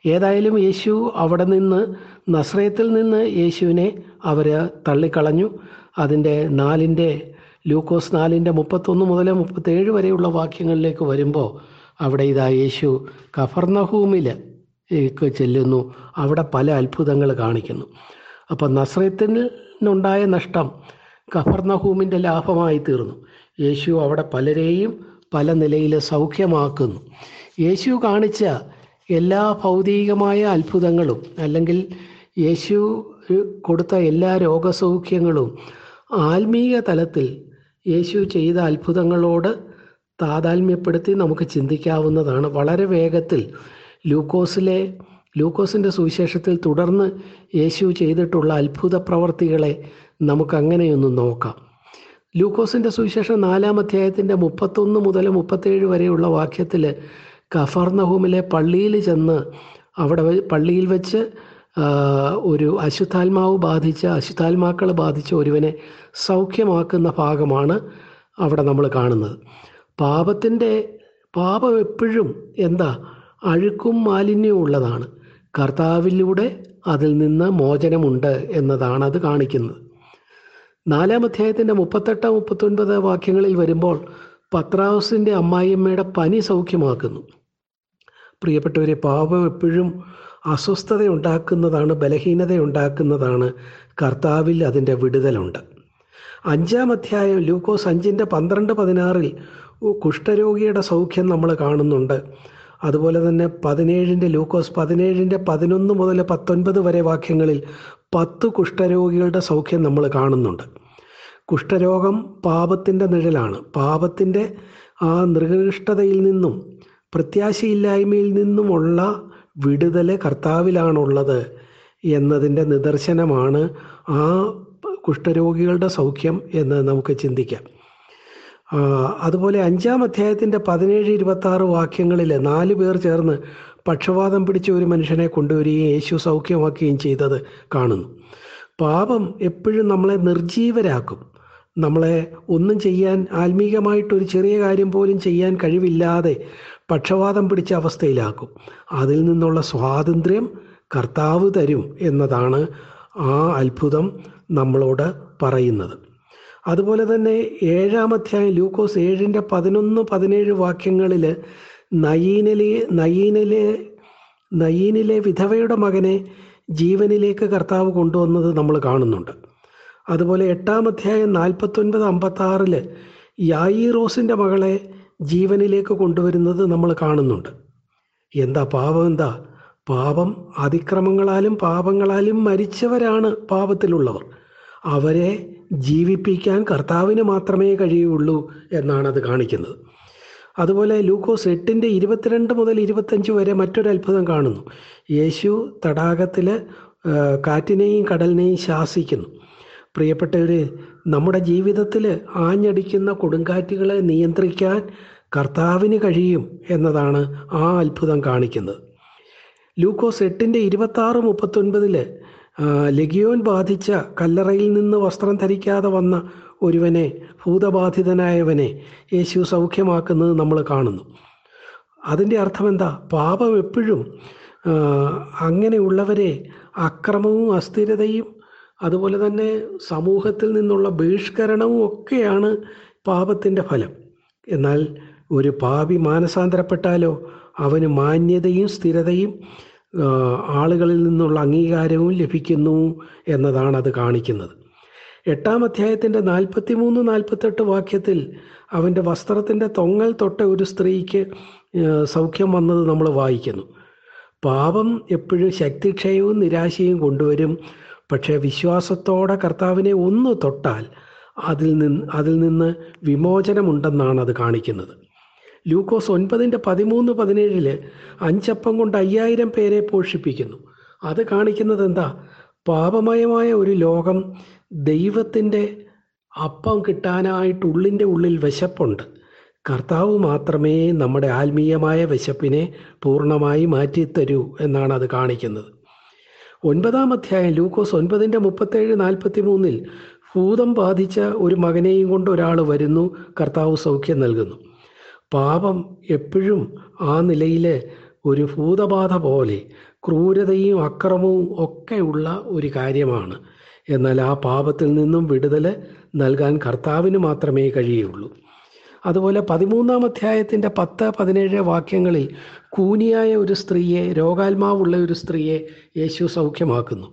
ഏതായാലും യേശു അവിടെ നിന്ന് നസ്രയത്തിൽ നിന്ന് യേശുവിനെ അവർ തള്ളിക്കളഞ്ഞു. അതിന്റെ നാലിന്റെ ലൂക്കോസ് നാലിന്റെ മുപ്പത്തൊന്ന് മുതൽ മുപ്പത്തേഴ് വരെയുള്ള വാക്യങ്ങളിലേക്ക് വരുമ്പോൾ അവിടെ ഇതാ യേശു കഫർണഹൂമിൽ ചെല്ലുന്നു. അവിടെ പല അത്ഭുതങ്ങൾ കാണിക്കുന്നു. അപ്പം നസ്രത്തിനുണ്ടായ നഷ്ടം കഫർണഹൂമിന്റെ ലാഭമായി തീർന്നു. യേശു അവിടെ പലരെയും പല നിലയിൽ സൗഖ്യമാക്കുന്നു. യേശു കാണിച്ച എല്ലാ ഭൗതികമായ അത്ഭുതങ്ങളും അല്ലെങ്കിൽ യേശു കൊടുത്ത എല്ലാ രോഗസൗഖ്യങ്ങളും ആത്മീയ തലത്തിൽ യേശു ചെയ്ത അത്ഭുതങ്ങളോട് താതാത്മ്യപ്പെടുത്തി നമുക്ക് ചിന്തിക്കാവുന്നതാണ്. വളരെ വേഗത്തിൽ ലൂക്കോസിലെ ലൂക്കോസിന്റെ സുവിശേഷത്തിൽ തുടർന്ന് യേശു ചെയ്തിട്ടുള്ള അത്ഭുത പ്രവർത്തികളെ നമുക്കങ്ങനെയൊന്ന് നോക്കാം. ലൂക്കോസിന്റെ സുവിശേഷം നാലാം അധ്യായത്തിന്റെ മുപ്പത്തൊന്ന് മുതൽ മുപ്പത്തേഴ് വരെയുള്ള വാക്യത്തിൽ കഫർണഹൂമിലെ പള്ളിയിൽ ചെന്ന് അവിടെ പള്ളിയിൽ വെച്ച് ഒരു അശുദ്ധാത്മാവ് ബാധിച്ച അശുദ്ധാത്മാക്കൾ ബാധിച്ച ഒരുവനെ സൗഖ്യമാക്കുന്ന ഭാഗമാണ് അവിടെ നമ്മൾ കാണുന്നത്. പാപത്തിന്റെ പാപം എപ്പോഴും എന്താ? അഴുക്കും മാലിന്യവും ഉള്ളതാണ്. കർത്താവിലൂടെ അതിൽ നിന്ന് മോചനമുണ്ട് എന്നതാണ് അത് കാണിക്കുന്നത്. നാലാം അധ്യായത്തിന്റെ മുപ്പത്തെട്ട് മുപ്പത്തൊൻപത് വാക്യങ്ങളിൽ വരുമ്പോൾ പത്രാവസിന്റെ അമ്മായിയമ്മയുടെ പനി സൗഖ്യമാക്കുന്നു. പ്രിയപ്പെട്ടവരെ പാപം എപ്പോഴും അസ്വസ്ഥത ഉണ്ടാക്കുന്നതാണ് ബലഹീനത ഉണ്ടാക്കുന്നതാണ് കർത്താവിൽ അതിന്റെ വിടുതലുണ്ട്. അഞ്ചാം അധ്യായം ലൂക്കോസ് അഞ്ചിന്റെ പന്ത്രണ്ട് പതിനാറിൽ കുഷ്ഠരോഗിയുടെ സൗഖ്യം നമ്മൾ കാണുന്നുണ്ട്. അതുപോലെ തന്നെ പതിനേഴിന്റെ ലൂക്കോസ് പതിനേഴിന്റെ പതിനൊന്ന് മുതൽ പത്തൊൻപത് വരെ വാക്യങ്ങളിൽ പത്ത് കുഷ്ഠരോഗികളുടെ സൗഖ്യം നമ്മൾ കാണുന്നുണ്ട്. കുഷ്ഠരോഗം പാപത്തിന്റെ നിഴലാണ്. പാപത്തിന്റെ ആ നികൃഷ്ടതയിൽ നിന്നും പ്രത്യാശയില്ലായ്മയിൽ നിന്നുമുള്ള വിടുതൽ കർത്താവിലാണുള്ളത് എന്നതിന്റെ നിദർശനമാണ് ആ കുഷ്ഠരോഗികളുടെ സൗഖ്യം എന്ന് നമുക്ക് ചിന്തിക്കാം. അതുപോലെ അഞ്ചാം അധ്യായത്തിന്റെ പതിനേഴ് ഇരുപത്തി ആറ് വാക്യങ്ങളിൽ നാല് പേർ ചേർന്ന് പക്ഷപാതം പിടിച്ച ഒരു മനുഷ്യനെ കൊണ്ടുവരികയും യേശു സൗഖ്യമാക്കുകയും ചെയ്തത് കാണുന്നു. പാപം എപ്പോഴും നമ്മളെ നിർജീവരാക്കും നമ്മളെ ഒന്നും ചെയ്യാൻ ആത്മീകമായിട്ടൊരു ചെറിയ കാര്യം പോലും ചെയ്യാൻ കഴിവില്ലാതെ പക്ഷപാതം പിടിച്ച അവസ്ഥയിലാക്കും. അതിൽ നിന്നുള്ള സ്വാതന്ത്ര്യം കർത്താവ് തരും എന്നതാണ് ആ അത്ഭുതം നമ്മളോട് പറയുന്നത്. അതുപോലെ തന്നെ ഏഴാം അധ്യായം ലൂക്കോസ് ഏഴിന്റെ പതിനൊന്ന് പതിനേഴ് വാക്യങ്ങളിൽ നയീനിലെ നയീനിലെ നയീനിലെ വിധവയുടെ മകനെ ജീവനിലേക്ക് കർത്താവ് കൊണ്ടുവന്നത് നമ്മൾ കാണുന്നുണ്ട്. അതുപോലെ എട്ടാം അധ്യായം നാൽപ്പത്തൊൻപത് അമ്പത്താറിൽ യായിറോസിന്റെ മകളെ ജീവനിലേക്ക് കൊണ്ടുവരുന്നത് നമ്മൾ കാണുന്നുണ്ട്. എന്താ പാപം? എന്താ? പാപം അതിക്രമങ്ങളാലും പാപങ്ങളാലും മരിച്ചവരാണ് പാപത്തിലുള്ളവർ. അവരെ ജീവിപ്പിക്കാൻ കർത്താവിന് മാത്രമേ കഴിയുള്ളൂ എന്നാണ് അത് കാണിക്കുന്നത്. അതുപോലെ ലൂക്കോസ് എട്ടിന്റെ ഇരുപത്തിരണ്ട് മുതൽ ഇരുപത്തഞ്ച് വരെ മറ്റൊരു അത്ഭുതം കാണുന്നു. യേശു തടാകത്തിൽ കാറ്റിനെയും കടലിനെയും ശാസിക്കുന്നു. പ്രിയപ്പെട്ടവർ നമ്മുടെ ജീവിതത്തിൽ ആഞ്ഞടിക്കുന്ന കൊടുങ്കാറ്റുകളെ നിയന്ത്രിക്കാൻ കർത്താവിന് കഴിയും എന്നതാണ് ആ അത്ഭുതം കാണിക്കുന്നത്. ലൂക്കോസ് എട്ടിന്റെ ഇരുപത്താറ് മുപ്പത്തൊൻപതിൽ ലഗിയോൻ ബാധിച്ച കല്ലറയിൽ നിന്ന് വസ്ത്രം ധരിക്കാതെ വന്ന ഒരുവനെ ഭൂതബാധിതനായവനെ യേശു സൗഖ്യമാക്കുന്നത് നമ്മൾ കാണുന്നു. അതിന്റെ അർത്ഥം എന്താ? പാപം എപ്പോഴും അങ്ങനെയുള്ളവരെ അക്രമവും അസ്ഥിരതയും അതുപോലെ തന്നെ സമൂഹത്തിൽ നിന്നുള്ള ബഹിഷ്കരണവും ഒക്കെയാണ് പാപത്തിന്റെ ഫലം. എന്നാൽ ഒരു പാപി മാനസാന്തരപ്പെട്ടാലോ അവന് മാന്യതയും സ്ഥിരതയും ആളുകളിൽ നിന്നുള്ള അംഗീകാരവും ലഭിക്കുന്നു എന്നതാണ് അത് കാണിക്കുന്നത്. എട്ടാം അധ്യായത്തിന്റെ നാൽപ്പത്തി മൂന്ന് നാൽപ്പത്തെട്ട് വാക്യത്തിൽ അവന്റെ വസ്ത്രത്തിന്റെ തൊങ്ങൽ തൊട്ട ഒരു സ്ത്രീക്ക് സൗഖ്യം വന്നത് നമ്മൾ വായിക്കുന്നു. പാപം എപ്പോഴും ശക്തിക്ഷയവും നിരാശയും കൊണ്ടുവരും. പക്ഷേ വിശ്വാസത്തോടെ കർത്താവിനെ ഒന്ന് തൊട്ടാൽ അതിൽ നിന്ന് അതിൽ നിന്ന് വിമോചനമുണ്ടെന്നാണ് അത് കാണിക്കുന്നത്. ലൂക്കോസ് ഒൻപതിന്റെ പതിമൂന്ന് പതിനേഴിൽ അഞ്ചപ്പം കൊണ്ട് അയ്യായിരം പേരെ പോഷിപ്പിക്കുന്നു. അത് കാണിക്കുന്നത് എന്താ? പാപമയമായ ഒരു ലോകം ദൈവത്തിന്റെ അപ്പം കിട്ടാനായിട്ട് ഉള്ളിന്റെ ഉള്ളിൽ വിശപ്പുണ്ട്. കർത്താവ് മാത്രമേ നമ്മുടെ ആത്മീയമായ വിശപ്പിനെ പൂർണമായി മാറ്റിത്തരൂ എന്നാണ് അത് കാണിക്കുന്നത്. ഒൻപതാം അധ്യായം ലൂക്കോസ് ഒൻപതിന്റെ മുപ്പത്തേഴ് നാൽപ്പത്തി മൂന്നിൽ ഭൂതം ബാധിച്ച ഒരു മകനെയും കൊണ്ട് ഒരാൾ വരുന്നു കർത്താവ് സൗഖ്യം നൽകുന്നു. പാപം എപ്പോഴും ആ നിലയിൽ ഒരു ഭൂതബാധ പോലെ ക്രൂരതയും അക്രമവും ഒക്കെ ഉള്ള ഒരു കാര്യമാണ്. എന്നാൽ ആ പാപത്തിൽ നിന്നും വിടുതൽ നൽകാൻ കർത്താവിന് മാത്രമേ കഴിയുള്ളൂ. അതുപോലെ പതിമൂന്നാം അധ്യായത്തിന്റെ പത്ത് പതിനേഴ് വാക്യങ്ങളിൽ കൂനിയായ ഒരു സ്ത്രീയെ രോഗാത്മാവുള്ള ഒരു സ്ത്രീയെ യേശു സൗഖ്യമാക്കുന്നു.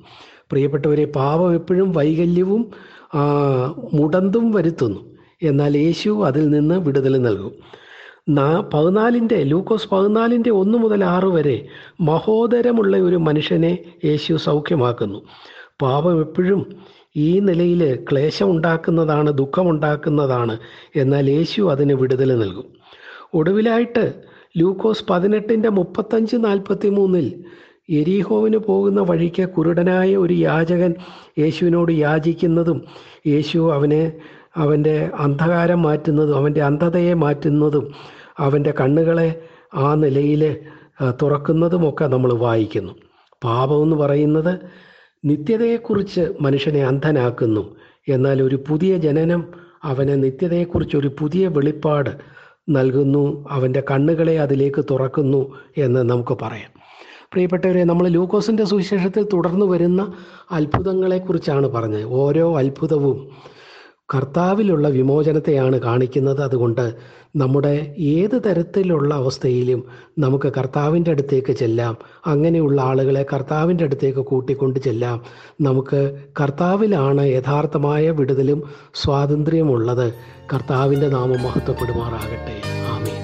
പ്രിയപ്പെട്ടവരെ പാപം എപ്പോഴും വൈകല്യവും മുടന്തും വരുത്തുന്നു. എന്നാൽ യേശു അതിൽ നിന്ന് വിടുതൽ നൽകും. പതിനാലിന്റെ ലൂക്കോസ് പതിനാലിന്റെ ഒന്ന് മുതൽ ആറ് വരെ മഹോദരമുള്ള ഒരു മനുഷ്യനെ യേശു സൗഖ്യമാക്കുന്നു. പാപം എപ്പോഴും ഈ നിലയിൽ ക്ലേശം ക്ലേശമുണ്ടാക്കുന്നതാണ് ദുഃഖമുണ്ടാക്കുന്നതാണ്. എന്നാൽ യേശു അതിന് വിടുതൽ നൽകും. ഒടുവിലായിട്ട് ലൂക്കോസ് പതിനെട്ടിന്റെ മുപ്പത്തഞ്ച് നാൽപ്പത്തി മൂന്നിൽ എരീഹോവിന് പോകുന്ന വഴിക്ക് കുരുടനായ ഒരു യാചകൻ യേശുവിനോട് യാചിക്കുന്നതും യേശു അവനെ അവന്റെ അന്ധകാരം മാറ്റുന്നതും അവന്റെ അന്ധതയെ മാറ്റുന്നതും അവന്റെ കണ്ണുകളെ ആ നിലയിൽ തുറക്കുന്നതുമൊക്കെ നമ്മൾ വായിക്കുന്നു. പാപമെന്ന് പറയുന്നത് നിത്യതയെക്കുറിച്ച് മനുഷ്യനെ അന്ധനാക്കുന്നു. എന്നാൽ ഒരു പുതിയ ജനനം അവന് നിത്യതയെക്കുറിച്ച് ഒരു പുതിയ വെളിപ്പാട് നൽകുന്നു. അവന്റെ കണ്ണുകളെ അതിലേക്ക് തുറക്കുന്നു എന്ന് നമുക്ക് പറയാം. പ്രിയപ്പെട്ടവരെ നമ്മൾ ലൂക്കോസിന്റെ സുവിശേഷത്തിൽ തുടർന്ന് വരുന്ന അത്ഭുതങ്ങളെക്കുറിച്ചാണ് പറഞ്ഞത്. ഓരോ അത്ഭുതവും കർത്താവിലുള്ള വിമോചനത്തെയാണ് കാണിക്കുന്നത്. അതുകൊണ്ട് നമ്മുടെ ഏത് തരത്തിലുള്ള അവസ്ഥയിലും നമുക്ക് കർത്താവിന്റെ അടുത്തേക്ക് ചെല്ലാം. അങ്ങനെയുള്ള ആളുകളെ കർത്താവിന്റെ അടുത്തേക്ക് കൂട്ടിക്കൊണ്ട് ചെല്ലാം. നമുക്ക് കർത്താവിലാണ് യഥാർത്ഥമായ വിടുതലും സ്വാതന്ത്ര്യമുള്ളത്. കർത്താവിന്റെ നാമം മഹത്വപ്പെടുമാറാകട്ടെ. ആമേൻ.